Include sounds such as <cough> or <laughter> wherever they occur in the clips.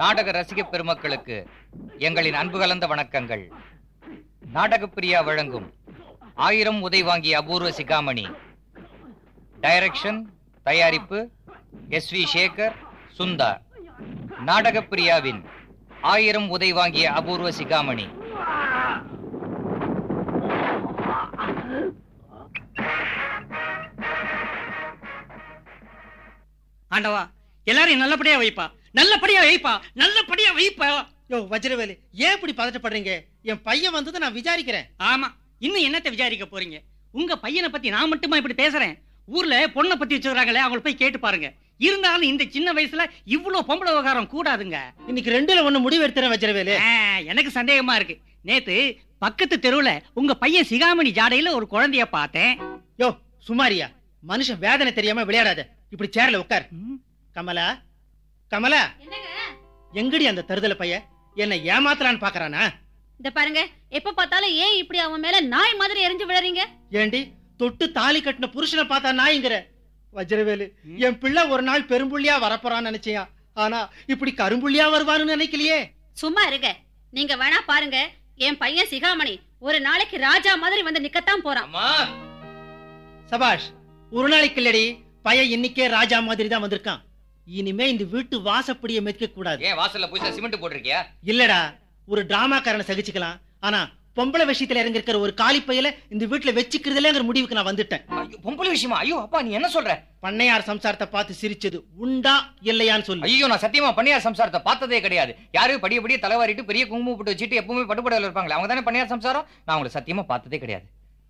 நாடக ரசிக பெருமக்களுக்கு எங்களின் அன்பு கலந்த வணக்கங்கள். நாடகப்பிரியா வழங்கும் ஆயிரம் உதை வாங்கிய அபூர்வ சிகாமணி. டைரக்ஷன் தயாரிப்பு எஸ் வி சேகர் சுந்தா நாடகப்பிரியாவின் ஆயிரம் உதை வாங்கிய அபூர்வ சிகாமணி. ஆண்டவா எல்லாரையும் நல்லபடியா வைப்பா. நல்லபடியா வைப்பா நல்லபடியா வைப்பா. யோ வஜ்ரவேலு ஏன் இப்படி பதட்டப்படுறீங்க? என் பையன் வந்ததை நான் விசாரிக்கிறேன். ஆமா இன்னும் என்னத்தை விசாரிக்க போறீங்க? உங்க பையனை பத்தி நான் மட்டுமா இப்படி பேசுறேன்? ஊர்ல பொண்ணை பத்தி வச்சிருக்காங்களே அவங்கள போய் கேட்டு பாருங்க. இருந்தாலும் இந்த சின்ன வயசுல இவ்வளவு பொம்பளை விவகாரம் கூடாதுங்க. இன்னைக்கு ரெண்டுல ஒண்ணு முடிவு எடுத்துறேன் வஜ்ரவேலு. எனக்கு சந்தேகமா இருக்கு. நேத்து பக்கத்து தெருவுல உங்க பையன் சிகாமணி ஜாடையில ஒரு குழந்தைய பார்த்தேன். யோ சுமாரியா? மனுஷன் வேதனை தெரியாம விளையாடாத. இப்படி சேர்ல உட்கார். கமலா கமலா என்னங்க? எங்கடி அந்த தருதல பையன் என்ன ஏமாத்தலான்னு பாக்குறானா? இந்த பாருங்க எப்ப பார்த்தாலும் ஏன் இப்படி அவன் மேல நாய் மாதிரி எரிஞ்சு விழறீங்க? ஏண்டி தொட்டு தாலி கட்டின புருஷனை பார்த்தா நாய்ங்கிற. வஜ்ரவேலு. என் பிள்ளை ஒரு நாள் பெரும்புள்ளியா வரப்போறான்னு நினைச்சியா? ஆனா இப்படி கரும்புள்ளியா வருவான்னு நினைக்கலையே. சும்மா இருங்க. நீங்க வேணா பாருங்க என் பையன் சிகாமணி ஒரு நாளைக்கு ராஜா மாதிரி வந்து நிக்கத்தான் போறான். அம்மா! சபாஷ் ஒரு நாளைக்கு இல்லடி பையன் இன்னைக்கே ராஜா மாதிரி தான் வந்திருக்கான். இனிமே இந்த வீட்டு வாசப்படியை மிதிக்க கூடாது. ஏன் வாசல்ல புதுசா சிமெண்ட் போட்டிருக்கியா? இல்லடா ஒரு டிராமாக்காரனை சகிச்சுக்கலாம். ஆனா பொம்பளை விஷயத்துல இறங்கி இருக்கிற ஒரு காலி பையில இந்த வீட்டுல வச்சுக்கிறதுலங்கிற முடிவுக்கு நான் வந்துட்டேன். ஐயோ, பொம்பளை விஷயமா? ஐயோ அப்பா நீ என்ன சொல்ற? பண்ணையார் சம்சாரத்தை பார்த்து சிரிச்சது. உண்டா இல்லையான்னு சொல்லு. ஐயோ நான் சத்தியமா பண்ணியார் சம்சாரத்தை பார்த்ததே கிடையாது. யாரு படிய படிய தலைவாரிட்டு பெரிய குங்குமம் போட்டு வச்சுட்டு எப்பவுமே பட்டுப்படையில இருப்பாங்களே அவங்க தானே பண்ணியார் சம்சாரம்? நான் அவங்களை சத்தியமா பார்த்ததே கிடையாது.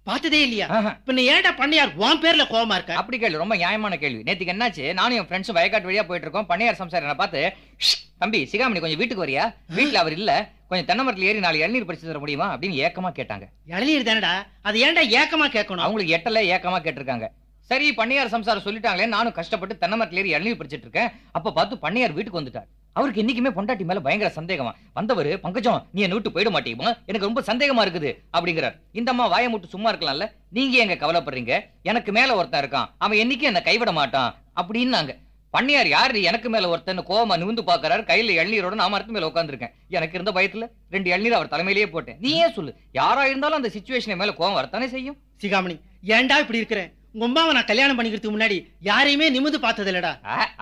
பார்த்ததே இல்லையா? ஆஹா. பின்ன ஏன்டா பண்ணையார் உன் பேர்ல கோவமா இருக்க? அப்படி கேள்வி ரொம்ப நியாயமான கேள்வி. நேத்துக்கு என்னாச்சு? நானும் என் ஃப்ரெண்ட்ஸும் வயக்காட்டு வழியா போயிட்டு இருக்கோம் பண்ணியார் சம்சாரம் என்ன பார்த்து "ஷ், தம்பி சிகாமணி கொஞ்சம் வீட்டுக்கு வரியா? வீட்டுல அவர் இல்ல. கொஞ்சம் தென்னை மரத்துல ஏறி நாலு இளநீர் பறிச்சு தர முடியுமா? அப்படின்னு ஏக்கமா கேட்டாங்க. இளநீர் தானடா? அது ஏன்டா ஏக்கமா கேட்கணும்? அவங்களுக்கு எட்டல ஏக்கமா கேட்டிருக்காங்க. சரி பண்ணையார் சம்சாரம் சொல்லிட்டாங்களே நானும் கஷ்டப்பட்டு தென்னை மரத்துல ஏறி இளநீர் பறிச்சிட்டு இருக்கேன். அப்ப பார்த்து பண்ணையார் வீட்டுக்கு வந்துட்டார். அவருக்கு இன்னைக்குமே பொண்டாட்டி மேல பயங்கர சந்தேகமா? வந்தவர் பங்கஜம் நீ என்ன விட்டு போயிட மாட்டீமா எனக்கு ரொம்ப சந்தேகமா இருக்குது அப்படிங்கிறார். இந்த அம்மா வாயை முட்டு சும்மா இருக்கலாம்ல? நீங்க எங்க கவலைப்படுறீங்க? எனக்கு மேல ஒருத்தன் இருக்கான். அவன் என்னைக்கும் என்ன கைவிட மாட்டான் அப்படின்னாங்க. பண்ணியார் யாரு? எனக்கு மேல ஒருத்தன் கோவமா நிமிந்து பாக்குறாரு. கையில இளநீரோட நான் மரத்து மேல உட்காந்துருக்கேன் எனக்கு இருந்த பயத்துல ரெண்டு இளநீர் அவர் தலைமையிலேயே போட்டேன். நீ ஏன் சொல்லு யாரா இருந்தாலும் அந்த சுச்சுவேஷனை மேல கோவம் வரத்தானே செய்யும்? சிகாமணி ஏன்டா இப்படி இருக்கிற? உங்க அம்மாவை நான் கல்யாணம் பண்ணிக்கிறதுக்கு முன்னாடி யாரையுமே நிமிந்து பார்த்தது இல்லடா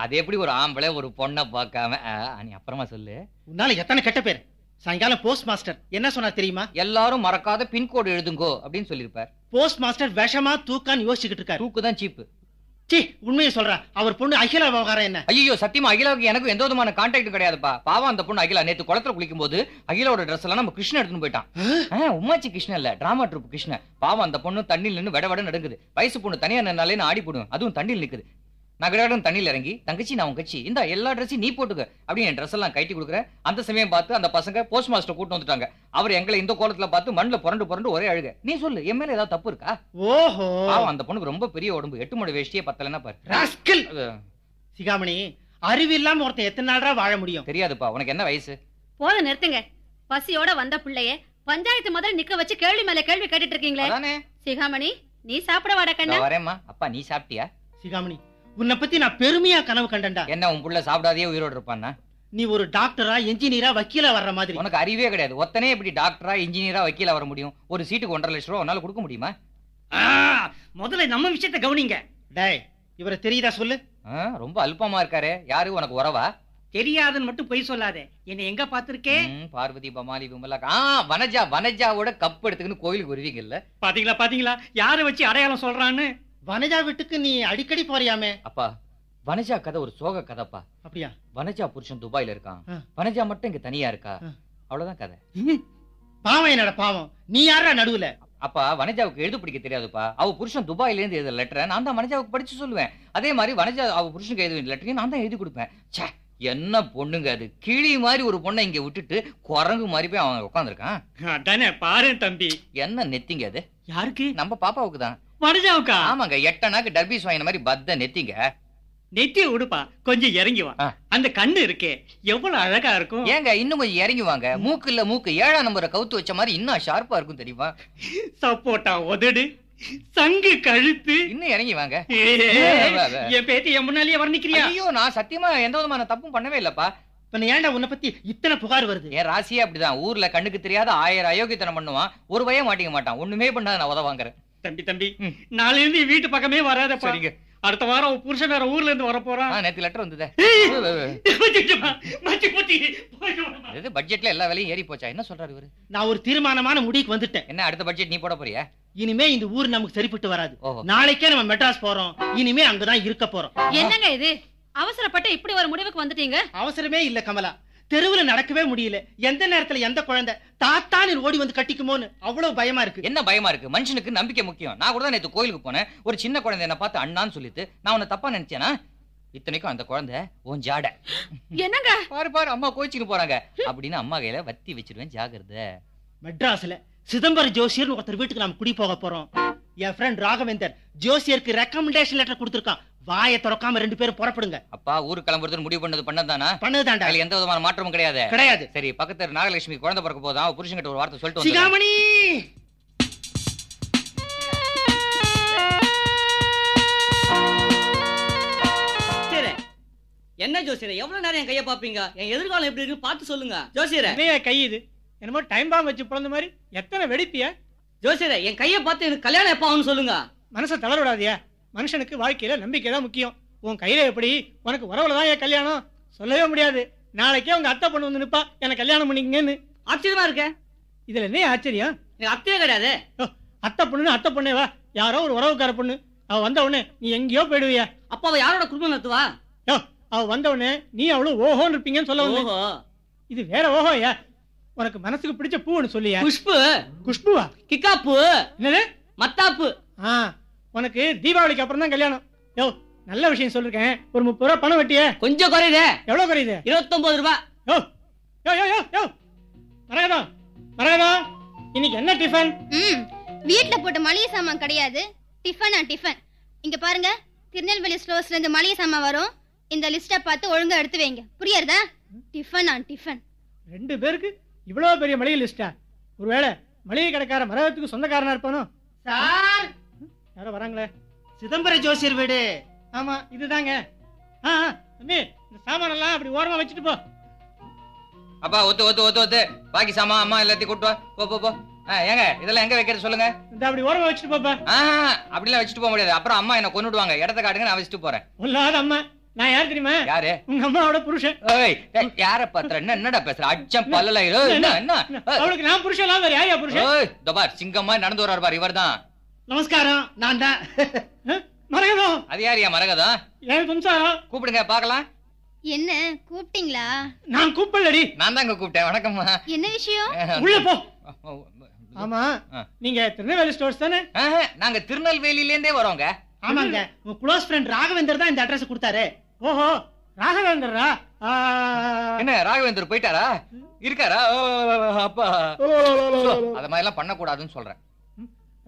அது எப்படி ஒரு ஆம்பளை ஒரு பொண்ணை பார்க்காம? நீ அப்புறமா சொல்லு. உன்னால எத்தனை கெட்ட பேர்? சாயங்காலம் போஸ்ட் மாஸ்டர் என்ன சொன்னா தெரியுமா? எல்லாரும் மறக்காத பின்கோடு எழுதுங்கோ அப்படின்னு சொல்லியிருப்பார். போஸ்ட் மாஸ்டர் விஷமா தூக்கான்னு யோசிச்சுக்கிட்டு இருக்காரு. தூக்கு தான் சீப்பு. சி உண்மையை சொல்றேன் அவர் பொண்ணு அகிலா விவகாரம் என்ன? ஐயோ சத்தியமா அகிலாவுக்கு எனக்கு எந்த விதமான கான்டாக்ட் கிடையாதுப்பா. பாவம் அந்த பொண்ணு அகிலா. நேத்து குளத்துல குளிக்கும் போது அகிலாவோட ட்ரெஸ் எல்லாம் நம்ம கிருஷ்ணன் எடுத்துன்னு போயிட்டான். உமாச்சி கிருஷ்ணன் இல்ல டிராமா ட்ரூப் கிருஷ்ணன். பாவம் அந்த பொண்ணு தண்ணியில் நின்னு விட விட நடுங்குது. வயசு பொண்ணு தனியா நின்னாலே நான் ஆடி போடுவேன். அதுவும் தண்ணியில் நிக்குது. நகடாடும் தண்ணியில் இறங்கி தங்கச்சி நான் உன் கட்சி. இந்த எல்லா ட்ரெஸ்ஸையும் நீ போட்டுக்க. அப்படின்னு என் ட்ரெஸ் எல்லாம் கட்டி கொடுக்குறேன். அந்த சமயம் பார்த்து அந்த பசங்க போஸ்ட் மாஸ்டர் கூட்டு வந்துட்டாங்க. அவர் எங்களை இந்த கோலத்துல பார்த்து மண்ணுல புரண்டு புரண்டு ஒரே அழுக. நீ சொல்லு என் மேல ஏதாவது தப்பு இருக்கா? ஓஹோ. அந்த பொண்ணுக்கு ரொம்ப பெரிய உடம்பு. எட்டு மணி வேஷ்டியே பத்தலைன்னா பாரு. சிகாமணி அறிவு இல்லாம ஒருத்தன் எத்தனை நாளா வாழ முடியும்? தெரியாதுப்பா. உனக்கு என்ன வயசு? போதும் நிறுத்துங்க. பசியோட வந்த பிள்ளைய பஞ்சாயத்து முதல்ல நிக்க வச்சு கேள்வி மேல கேள்வி கேட்டுட்டு இருக்கீங்களே. சிகாமணி நீ சாப்பிட வாடா கண்ணா. வரேம்மா. அப்பா நீ சாப்பிட்டியா? சிகாமணி உன்னை பத்தி நான் பெருமையா கனவு கண்டேன்டா. என்ன உன் புள்ள சாப்பிடாதே உயிரோடு இருப்பான்னா? நீ ஒரு டாக்டரா என்ஜினியரா வக்கீலா வர்ற மாதிரி. உனக்கு அறிவே கிடையாது. ஒத்தனே எப்படி டாக்டரா இன்ஜினியரா வக்கீலா வர முடியும்? ஒரு சீட்டுக்கு ஒன்றரை லட்சம் ரூபா உன்னால கொடுக்க முடியுமா? முதல்ல நம்ம விஷயத்தை கவனிங்க. டேய் இவரை தெரியுதா சொல்லு? ரொம்ப அல்பமா இருக்காரு. யாரு உனக்கு உறவா? தெரியாதுன்னு மட்டும் பொய் சொல்லாதே. என்னை எங்க பாத்திருக்கே பார்வதி பமாலி விமலா. ஆ வனஜா வனஜாவோட கப் எடுத்துக்கின்னு கோயிலுக்கு வருவீங்கல்ல? பாத்தீங்களா பாத்தீங்களா? யாரை வச்சு அடையாளம் சொல்றான்னு? வனஜா வீட்டுக்கு நீ அடிக்கடி போறியாமே? அப்பா வனஜா கதை ஒரு சோக கதைப்பா. அப்படியா? வனஜா புருஷன் துபாயில இருக்கான். வனஜா மட்டும் இங்க தனியா இருக்கா. அவ்வளவுதான் கதை. பாவம் என்னடா பாவம். நீ யாரா நடுவுல? அப்பா வனஜாவுக்கு எழுத பிடிக்க தெரியாதுப்பா. அவ புருஷன் துபாயில இருந்து எழுத லெட்டரை நான் தான் வனஜாவுக்கு படிச்சு சொல்லுவேன். அதே மாதிரி வனஜா அவ புருஷனுக்கு எழுத வேண்டிய லெட்டரையும் நான் தான் எழுதி கொடுப்பேன். ச்சே என்ன பொண்ணுங்க அது. கிளி மாதிரி ஒரு பொண்ணை இங்க விட்டுட்டு குரங்கு மாதிரி போய் அவன் உட்காந்துருக்கான் அதானே பாரு தம்பி. என்ன நெத்திங்க அது? யாருக்கு? நம்ம பாப்பாவுக்கு தான். வனஜாவுக்கா ஆமாங்க எட்டனாக்கு டர்பீஸ் வாங்கின மாதிரி பத்த நெத்திங்க. நெத்திய உடுப்பா கொஞ்சம் இறங்கி வா. அந்த கண்ணு இருக்கே எவ்வளவு அழகா இருக்கும்? ஏங்க இன்னும் கொஞ்சம் இறங்கி வாங்க. மூக்கு இல்ல மூக்கு. ஏழாம் நம்பரை கவுத்து வச்ச மாதிரி இன்னும் ஷார்ப்பா இருக்கும் தெரியுமா? சப்போட்டா உதடு சங்கு கழுத்து. இன்னும் இறங்கி வாங்க. என் பேத்தி என் முன்னாலேயே வர்ணிக்கிறியா? ஐயோ நான் சத்தியமா எந்த விதமான தப்பும் பண்ணவே இல்லப்பா. இப்ப ஏன்டா உன்னை பத்தி இத்தனை புகார் வருது? என் ராசியே அப்படிதான். ஊர்ல கண்ணுக்கு தெரியாத ஆயிரம் அயோக்கியத்தனம் பண்ணுவான். ஒரு பயம் மாட்டிக்க மாட்டான். ஒண்ணுமே பண்ணாத நான் உத வாங்குறேன். தம்பி தம்பி. நாளைல இருந்து வீட்டு பக்கமே வராதப்பா. சரிங்க. அடுத்த வாரம் உன் புருஷன் வேற ஊர்ல இருந்து வர போறான் ஆ, நேத்து லெட்டர் வந்ததே. இது பட்ஜெட்ல எல்லா வேலையும் ஏறி போச்சா? என்ன சொல்றாரு இவரு? நான் ஒரு தீர்மானமான முடிவுக்கு வந்துட்டேன். என்ன அடுத்த பட்ஜெட் நீ போட போறியா? இனிமே இந்த ஊர் நமக்கு சரிப்பட்டு வராது. நாளைக்கே நம்ம மெட்ராஸ் போறோம். இனிமே அங்கதான் இருக்க போறோம். என்னங்க இது? அவசரப்பட்டு இப்படி ஒரு முடிவுக்கு வந்துட்டீங்க? அவசரமே இல்ல கமலா. தெருவுல நடக்கவே முடியல. எந்த நேரத்துல எந்த குழந்தை? தாத்தான்னு ஓடி வந்து கட்டிக்குமோன்னு அவ்வளவு பயமா இருக்கு. என்ன பயமா இருக்கு? மனுஷனுக்கு நம்பிக்கை முக்கியம். நான் கூட தான் நேத்து கோயிலுக்கு போனேன். ஒரு சின்ன குழந்தை என்ன பார்த்து அண்ணான்னு சொல்லிட்டு நான் உன்னை தப்பா நினைச்சேனா? இத்தனைக்கும் அந்த குழந்தை உன் ஜாடை. என்னங்க? பாரு பாரு அம்மா கோச்சின்னு போறாங்க. அப்படின்னு அம்மா கையில வத்தி வச்சிருவேன் ஜாகிரதை மெட்ராஸ்ல சிதம்பரம் ஜோசியர்னு ஒருத்தர் வீட்டுக்கு நாம குடி போக போறோம். என் ஃப்ரெண்ட் ராகவேந்தர் ஜோசியருக்கு ரெக்கமெண்டேஷன் லெட்டர் கொடுத்திருக்கான். வாயை திறக்காம ரெண்டு பேரும் புறப்படுங்க. அப்பா ஊருக்கு கிளம்புறதுன்னு முடிவு பண்ணது பண்ணதானா பண்ணதுதான்டா. அதுல எந்த விதமான மாற்றமும் கிடையாது. கிடையாது. சரி பக்கத்து நாகலட்சுமி குழந்தை பிறக்க போதா அவ புருஷன்கிட்ட ஒரு வார்த்தை சொல்லிட்டு. சிகாமணி! என்ன ஜோசியரே? எவ்வளவு நேரம் என் கைய பாப்பீங்க என் எதிர்காலம் எப்படி இருக்குன்னு பார்த்து சொல்லுங்க. ஜோசியரே. என்னையா கை இது? என்னமோ டைம் பாம் வச்சு பிறந்த மாதிரி எத்தனை வெடிப்பிய? ஜோசியரே என் கைய பார்த்து எனக்கு கல்யாணம் எப்ப ஆகும்னு சொல்லுங்க. மனசை தளர விடாதியா? மனுஷனுக்கு வாழ்க்கையில நம்பிக்கை தான் முக்கியம். உன் கையில எப்படி? உனக்கு உறவுல தான் என் கல்யாணம். சொல்லவே முடியாது. நாளைக்கே உங்க அத்தை பொண்ணு வந்து நிப்பா. எனக்கு கல்யாணம் பண்ணிக்கங்கன்னு. ஆச்சரியமா இருக்க? இதுல என்ன ஆச்சரியம்? எனக்கு அத்தையே கிடையாது. அத்தை பொண்ணுன்னு அத்தை பொண்ணே வா. யாரோ ஒரு உறவுக்கார பொண்ணு. அவ வந்த உடனே நீ எங்கேயோ போயிடுவியா? அப்ப அவ யாரோட குடும்பம் நடத்துவா? யோ அவ வந்த உடனே நீ அவளும் ஓஹோன்னு இருப்பீங்கன்னு சொல்ல ஓஹோ. இது வேற ஓஹோ ஐயா உனக்கு மனசுக்கு பிடிச்ச பூன்னு சொல்லியா? புஷ்பு குஷ்புவா? கிக்காப்பு. என்னது? மத்தாப்பு. ஆ. உனக்கு தீபாவளிக்கு அப்புறம் தான் கல்யாணம். யோ நல்ல விஷயம் சொல்லிருக்கேன். ஒரு முப்பது ரூபா பணம் வெட்டிய. கொஞ்சம் குறையுதே. எவ்வளவு குறையுது? இருபத்தொன்பது ரூபாய் யோ யோ யோ யோ யோ. மரகதம் மரகதம் இன்னைக்கு என்ன டிஃபன் ம் வீட்ல போட்ட மளிகை சாமான் கிடையாது. டிஃபனா டிஃபன் இங்க பாருங்க திருநெல்வேலி ஸ்டோர்ஸ்ல இருந்து மளிகை சாமான் வரும். இந்த லிஸ்ட பார்த்து ஒழுங்கா எடுத்து வைங்க. புரியுறதா டிஃபனா டிஃபன் ரெண்டு பேருக்கு இவ்வளவு பெரிய மளிகை லிஸ்டா ஒருவேளை மளிகை கடைக்கார மரகத்துக்கு சொந்தக்காரனா இருப்பானோ? சார் யாரோ வராங்களே? சிதம்பரம் ஜோசியர் வீடு. ஆமா இதுதாங்க. ஆ தம்பி இந்த சாமான் எல்லாம் அப்படி ஓரமா வச்சுட்டு போ. அப்பா ஒத்து ஒத்து ஒத்து ஒத்து. பாக்கி சாமா அம்மா எல்லாத்தையும் கூட்டு வா. போ போ போ. ஏங்க இதெல்லாம் எங்க வைக்கிறது சொல்லுங்க? இந்த அப்படி ஓரமா வச்சுட்டு போப்பா. அப்படிலாம் வச்சுட்டு போக முடியாது. அப்புறம் அம்மா என்ன கொன்னுடுவாங்க. இடத்த காட்டுங்க நான் வச்சுட்டு போறேன். சொல்லாத அம்மா. நான் யார் தெரியுமா? யாரு? உங்க அம்மாவோட புருஷன். ஏய் யார பாத்துற என்ன என்னடா பேசுற? அச்சம் பல்லல. என்ன? என்ன அவளுக்கு நான் புருஷன் இல்லாம வேற யாரையா புருஷன்? ஏய் இதோ பார் சிங்கமா நடந்து வர்றாரு பார். இவர்தான். நமஸ்காரம். நான் தான்? மரகதம் அது யாரியா மரகதம் ஏன் சம்சாரம் கூப்பிடுங்க பார்க்கலாம். என்ன கூப்பிட்டீங்களா? நான் கூப்பிடலடி. நான் தாங்க கூப்பிட்டேன் வணக்கம்மா. என்ன விஷயம்? உள்ள போ. ஆமா. நீங்க திருநெல்வேலி ஸ்டோர்ஸ் தானே? நாங்க திருநெல்வேலியில இருந்தே வரோங்க. ஆமாங்க. உங்க க்ளோஸ் ஃப்ரெண்ட் ராகவேந்தர் தான் இந்த அட்ரஸ் கொடுத்தாரு. ஓஹோ. ராகவேந்தரா? ஆ, என்ன ராகவேந்தர் போயிட்டாரா? இருக்காரா? ஓ, அப்பா. அத மாதிரி எல்லாம் பண்ணக்கூடாதுன்னு சொல்றேன்.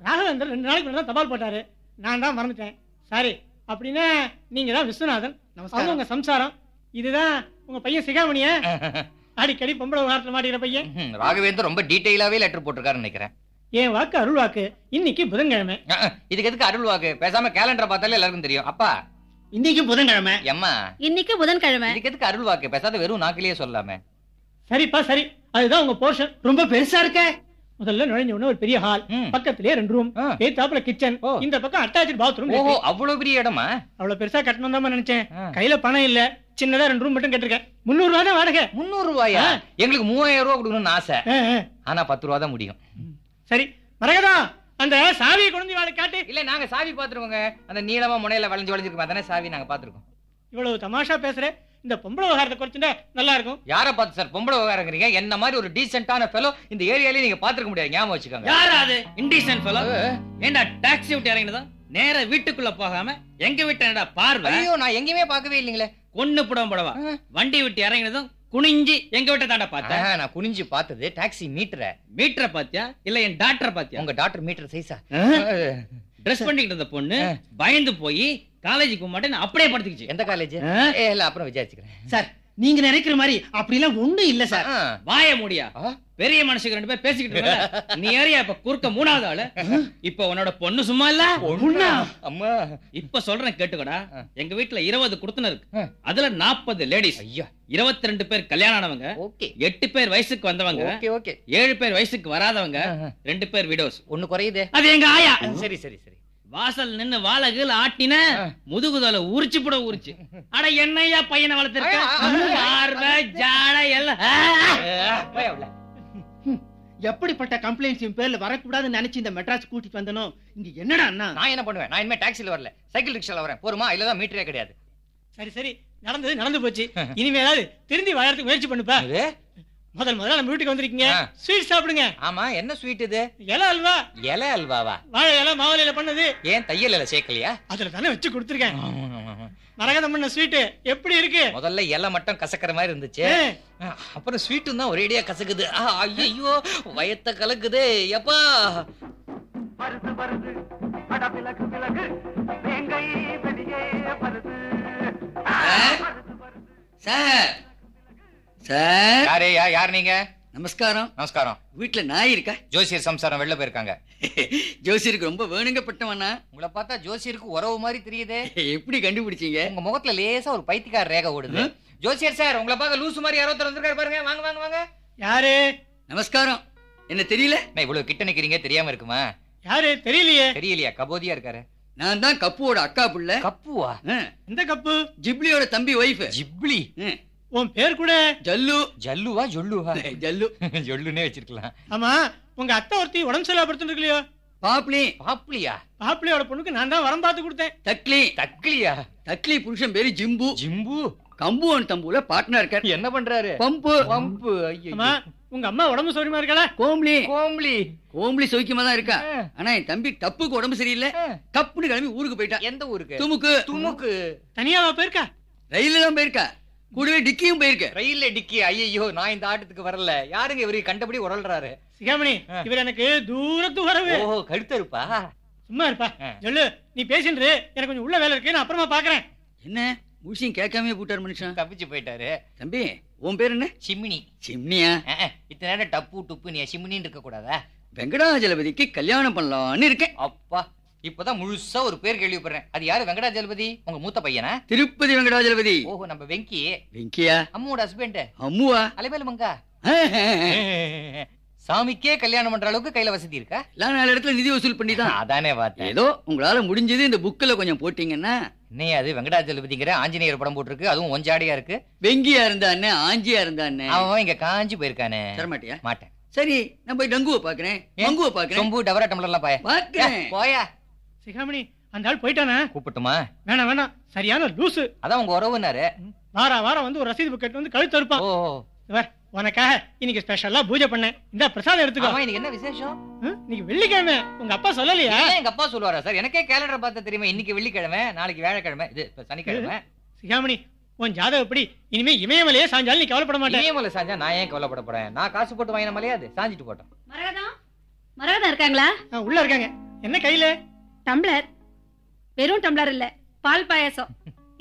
ராகவேந்தர் ரெண்டு நாளைக்கு முன்னாடி தான் தபால் போட்டாரு. நான் தான் மறந்துட்டேன். சாரி அப்படின்னா நீங்க தான் விஸ்வநாதன். அவங்க நமஸ்காரம். உங்க சம்சாரம். இதுதான் உங்க பையன் சிகாமணிய? <laughs> அடிக்கடி பொம்பளை விவகாரத்துல மாட்டிக்கிற பையன். ராகவேந்தர் ரொம்ப டீட்டெயிலாவே லெட்டர் போட்டிருக்காருன்னு நினைக்கிறேன். என் வாக்கு அருள் வாக்கு இன்னைக்கு புதன்கிழமை. இதுக்கு எதுக்கு அருள் வாக்கு பேசாம கேலண்டரை பார்த்தாலே எல்லாருக்கும் தெரியும். அப்பா. இன்னைக்கும் புதன்கிழமை. எம்மா. இன்னைக்கு புதன்கிழமை. இதுக்கு எதுக்கு அருள் வாக்கு பேசாத வெறும் நாக்கிலேயே சொல்லாமே. சரிப்பா சரி. அதுதான் உங்க போர்ஷன் ரொம்ப பெருசா இருக்க. முதல்ல நுழைஞ்ச உடனே ஒரு பெரிய ஹால். பக்கத்திலே ரெண்டு ரூம். ஏத்தாப்புல கிச்சன். இந்த பக்கம் அட்டாச்சு பாத்ரூம் ஓஹோ அவ்வளவு பெரிய இடமா? அவ்வளவு பெருசா கட்டணும் தான் நினைச்சேன். கையில பணம் இல்ல. சின்னதா ரெண்டு ரூம் மட்டும் கட்டிருக்கேன். முந்நூறு ரூபா தான் வாடகை. முந்நூறு ரூபாயா. எங்களுக்கு மூவாயிரம் ரூபாய் கொடுக்கணும்னு ஆசை. ஆனா பத்து ரூபா தான் முடியும். சரி மரகதா அந்த சாவியை கொண்டு வந்து வாழை காட்டு. இல்ல நாங்க சாவி பாத்துருக்கோங்க அந்த நீளமா முனையில வளைஞ்சு வளைஞ்சிருக்கும் அதானே சாவி நாங்க பாத்துருக்கோம் இவ்வளவு தமாஷா பேசுற. இந்த பொம்பளை விவகாரத்தை குறைச்சுட்டா நல்லா இருக்கும். யார பார்த்து சார் பொம்பளை விவகாரங்கிறீங்க? என்ன மாதிரி ஒரு டீசென்டான ஃபெலோ இந்த ஏரியாலயே நீங்க பாத்துருக்க முடியாது ஞாபகம் வச்சுக்கோங்க. யாரா அது? இன்டீசன்ட் ஃபெலோ ஏண்டா டாக்ஸி விட்டு இறங்கினதும் நேரா வீட்டுக்குள்ள போகாம எங்க வீட்டு என்னடா பார்வை? ஐயோ நான் எங்கேயுமே பார்க்கவே இல்லைங்களே. கொன்னு புடம் புடவா. வண்டி விட்டு இறங்கினதும் குனிஞ்சி எங்க வீட்டை தாண்டா பார்த்தேன் நான் குனிஞ்சு பார்த்தது டாக்ஸி மீட்டரை மீட்டரை பாத்தியா இல்ல என் டாக்டரை பாத்தியா உங்க டாக்டர் மீட்டர் சைஸா ட்ரெஸ் பண்ணிக்கிட்டு இருந்த பொண்ணு. பயந்து போய் காலேஜுக்கு மாட்டேன் அப்படியே படுத்துக்கிச்சு. எந்த காலேஜ்? இல்ல அப்புறம் விசாரிச்சுக்கிறேன். சார் நீங்க நினைக்கிற மாதிரி அப்படிலாம் ஒண்ணும் இல்ல சார். வாய முடியா? பெரிய மனுஷங்க ரெண்டு பேர் பேசிக்கிட்டு இருக்கல நீ ஏறியா இப்ப குறுக்க மூணாவது ஆளு. இப்ப உன்னோட பொண்ணு சும்மா இல்ல? பொண்ணா? அம்மா. இப்ப சொல்றேன் கேட்டுக்கடா. எங்க வீட்டுல இருபது குடுத்தன. இருக்கு அதுல நாற்பது லேடிஸ் ஐயா. இருபத்தி ரெண்டு பேர் கல்யாணம் ஆனவங்க. எட்டு பேர் வயசுக்கு வந்தவங்க. ஏழு பேர் வயசுக்கு வராதவங்க. ரெண்டு பேர் விடோஸ் ஒண்ணு குறையுதே. அது எங்க ஆயா. சரி சரி சரி. வாசல் நின்னு வாழகுல ஆட்டின. முதுகுதல உரிச்சு புட உரிச்சு. அட என்னையா பையனை வளர்த்திருக்க. பார்வை ஜாடை எல்லாம். எப்படிப்பட்ட கம்ப்ளைண்ட்ஸ் என் பேர்ல வரக்கூடாதுன்னு நினைச்சு இந்த மெட்ராஸ் கூட்டிட்டு வந்தனோ? இங்க என்னடா அண்ணா? நான் என்ன பண்ணுவேன்? நான் இனிமே டாக்ஸில வரல. சைக்கிள் ரிக்ஷால வரேன். போருமா? இல்லதான் மீட்டரே கிடையாது. சரி சரி. நடந்தது நடந்து போச்சு. இனிமேலாவது திருந்தி வாழறதுக்கு முயற்சி பண்ணுப்பா? முதல் முதல்ல நம்ம வீட்டுக்கு வந்திருக்கீங்க. ஸ்வீட் சாப்பிடுங்க. ஆமா என்ன ஸ்வீட் இது? இலை அல்வா. இலை அல்வாவா? வாழை இலை மாவளையில பண்ணது. ஏன் தையல் இலை சேர்க்கலையா? அதுல தானே வச்சு கொடுத்துருக்கேன். மரகதம் பண்ண ஸ்வீட் எப்படி இருக்கு? முதல்ல இலை மட்டும் கசக்கிற மாதிரி இருந்துச்சு. அப்புறம் ஸ்வீட்டும் தான் ஒரேடியா கசக்குது. ஆ, ஐயையோ வயத்த கலக்குதே. எப்பா? Sir sir. யாரே யா யார் நீங்க? நமஸ்காரம். நமஸ்காரம். வீட்டுல நாய் இருக்கா? ஜோசியர் சம்சாரம் வெளில போயிருக்காங்க. <laughs> ஜோசியருக்கு ரொம்ப வேணுங்கப்பட்டவனா? உங்களை பார்த்தா ஜோசியருக்கு உறவு மாதிரி தெரியுதே. எப்படி கண்டுபிடிச்சீங்க? உங்க முகத்துல லேசா ஒரு பைத்தியக்கார ரேகை ஓடுது. ஜோசியர் சார் உங்களை பார்க்க லூசு மாதிரி யாரோ திறந்திருக்காரு பாருங்க. வாங்க வாங்க வாங்க. யாரு? நமஸ்காரம். என்ன தெரியல? நான் இவ்வளவு கிட்ட நிக்கிறீங்க தெரியாம இருக்குமா? யாரு? தெரியலையே. தெரியலையா? கபோதியா இருக்காரு. நான் தான் கப்புவோட அக்கா புள்ள. கப்புவா? ஆ, இந்த கப்பு? ஜிப்லியோட தம்பி ஒய்ஃப் ஜிப்ளி உன் பேர் கூட? ஜல்லு. ஜல்லுவா ஜொல்லுவா? <laughs> ஜல்லு. <laughs> ஜொல்லுனே வச்சிருக்கலாம். ஆமா உங்க அத்தை ஒருத்தி உடம்பு சரியில்லா படுத்துட்டு இருக்கலையோ பாப்ளி பாப்ளியா மாப்பிள்ளையோட பொண்ணுக்கு நான் தான் வரம் பார்த்து கொடுத்தேன். தக்லி. தக்லியா? தக்லி புருஷன் பேரு ஜிம்பு. ஜிம்பு? கம்புவன் தம்புல பார்ட்னர் இருக்கார் என்ன பண்றாரு? பம்பு. பம்பு. ஐயோ உங்க அம்மா உடம்பு சௌரியமா இருக்கல? கோம்லி. கோம்லி. கோம்லி சௌக்கியமா தான் இருக்கா. ஆனா என் தம்பி டப்புக்கு உடம்பு சரியில்லை. கப்புன்னு கிளம்பி ஊருக்கு போயிட்டா. எந்த ஊருக்கு? துமுக்கு. துமுக்கு. தனியாவா போயிருக்கா? ரயில்ல தான் போயிருக்கா. கூடவே டிக்கியும் போயிருக்க ரயில்ல டிக்கி ஐயோ நான் இந்த ஆட்டத்துக்கு வரல. யாருங்க இவரு? கண்டபடி உரல்றாரு சிகாமணி. இவர் எனக்கு தூரத்து வரவு ஓஹோ கழுத்தருப்பா சும்மா இருப்பா. சொல்லு நீ பேசின்று எனக்கு கொஞ்சம் உள்ள வேலை இருக்கு. நான் அப்புறமா பாக்குறேன். என்ன? முழுசையும் கேட்காம போட்டார் மனுஷன். தப்பிச்சு போயிட்டாரு. தம்பி உன் பேர் என்ன? சிம்மினி. சிம்னியா இத்தனை நேரம் டப்பு டுப்பு நீ சிம்மினின்னு இருக்க கூடாதா வெங்கடாஜலபதிக்கு கல்யாணம் பண்ணலாம்னு இருக்கேன். அப்பா. இப்பதான் முழுசா ஒரு பேர் கேள்விப்படுறேன். அது யாரு வெங்கடாஜலபதி? உங்க மூத்த பையனா? திருப்பதி வெங்கடாஜலபதி. ஓஹோ நம்ம வெங்கி. வெங்கியா? அம்மாவோட ஹஸ்பண்ட் அம்முவா? அலைமேலு மங்கா. சாமிக்கே கல்யாணம் பண்ற அளவுக்கு கையில வசதி இருக்கா? எல்லா நாலு இடத்துல நிதி வசூல் பண்ணி தான் <laughs> அதானே பார்த்தேன் ஏதோ உங்களால முடிஞ்சது இந்த புக்கில் கொஞ்சம் போட்டீங்கன்னா. இன்னைய அது வெங்கடாஜலபதிங்கிற ஆஞ்சநேயர் படம் போட்டிருக்கு. அதுவும் ஒஞ்சாடியா இருக்கு. வெங்கியா இருந்தா என்ன ஆஞ்சியா இருந்தா என்ன அவன் இங்க காஞ்சி போயிருக்கானே. தரமாட்டியா? மாட்டேன். சரி நான் போய் டங்குவை பாக்குறேன் ஏன்? மங்குவை பாக்குறேன் சொம்பு டவரா டம்ளர்லாம் பாய. பாக்குறேன் போயா. சிகாமணி அந்த ஆள் போயிட்டானே. கூப்பிட்டுமா? வேணாம் வேணாம். சரியான லூசு. அதான் உங்க உறவுனாரு வாரா வாரம் வந்து ஒரு ரசீது புக்கெட் வந்து கழுத்து இருப்பான் ஓ உனக்காக இன்னைக்கு ஸ்பெஷலா பூஜை பண்ணேன். இந்த பிரசாதம் எடுத்துக்கோ. இன்னைக்கு என்ன விசேஷம்? இன்னைக்கு வெள்ளிக்கிழமை. உங்க அப்பா சொல்லலையா? எங்க அப்பா சொல்லுவாரா சார்? எனக்கே கேலண்டர் பார்த்தா தெரியுமா? இன்னைக்கு வெள்ளிக்கிழமை நாளைக்கு வியாழக்கிழமை. இது இப்ப சனிக்கிழமை. சிகாமணி உன் ஜாதகம் எப்படி? இனிமே இமயமலையே சாஞ்சாலும் நீ கவலைப்பட மாட்டேன் இமயமலை சாஞ்சா நான் ஏன் கவலைப்பட போறேன்? நான் காசு போட்டு வாங்கின மலையாது சாஞ்சிட்டு போட்டோம். மரகதம்? மரகதம் இருக்காங்களா? உள்ள இருக்காங்க. என்ன கையில? டம்ளர்? வெறும் டம்ளர் இல்ல பால் பாயாசம்.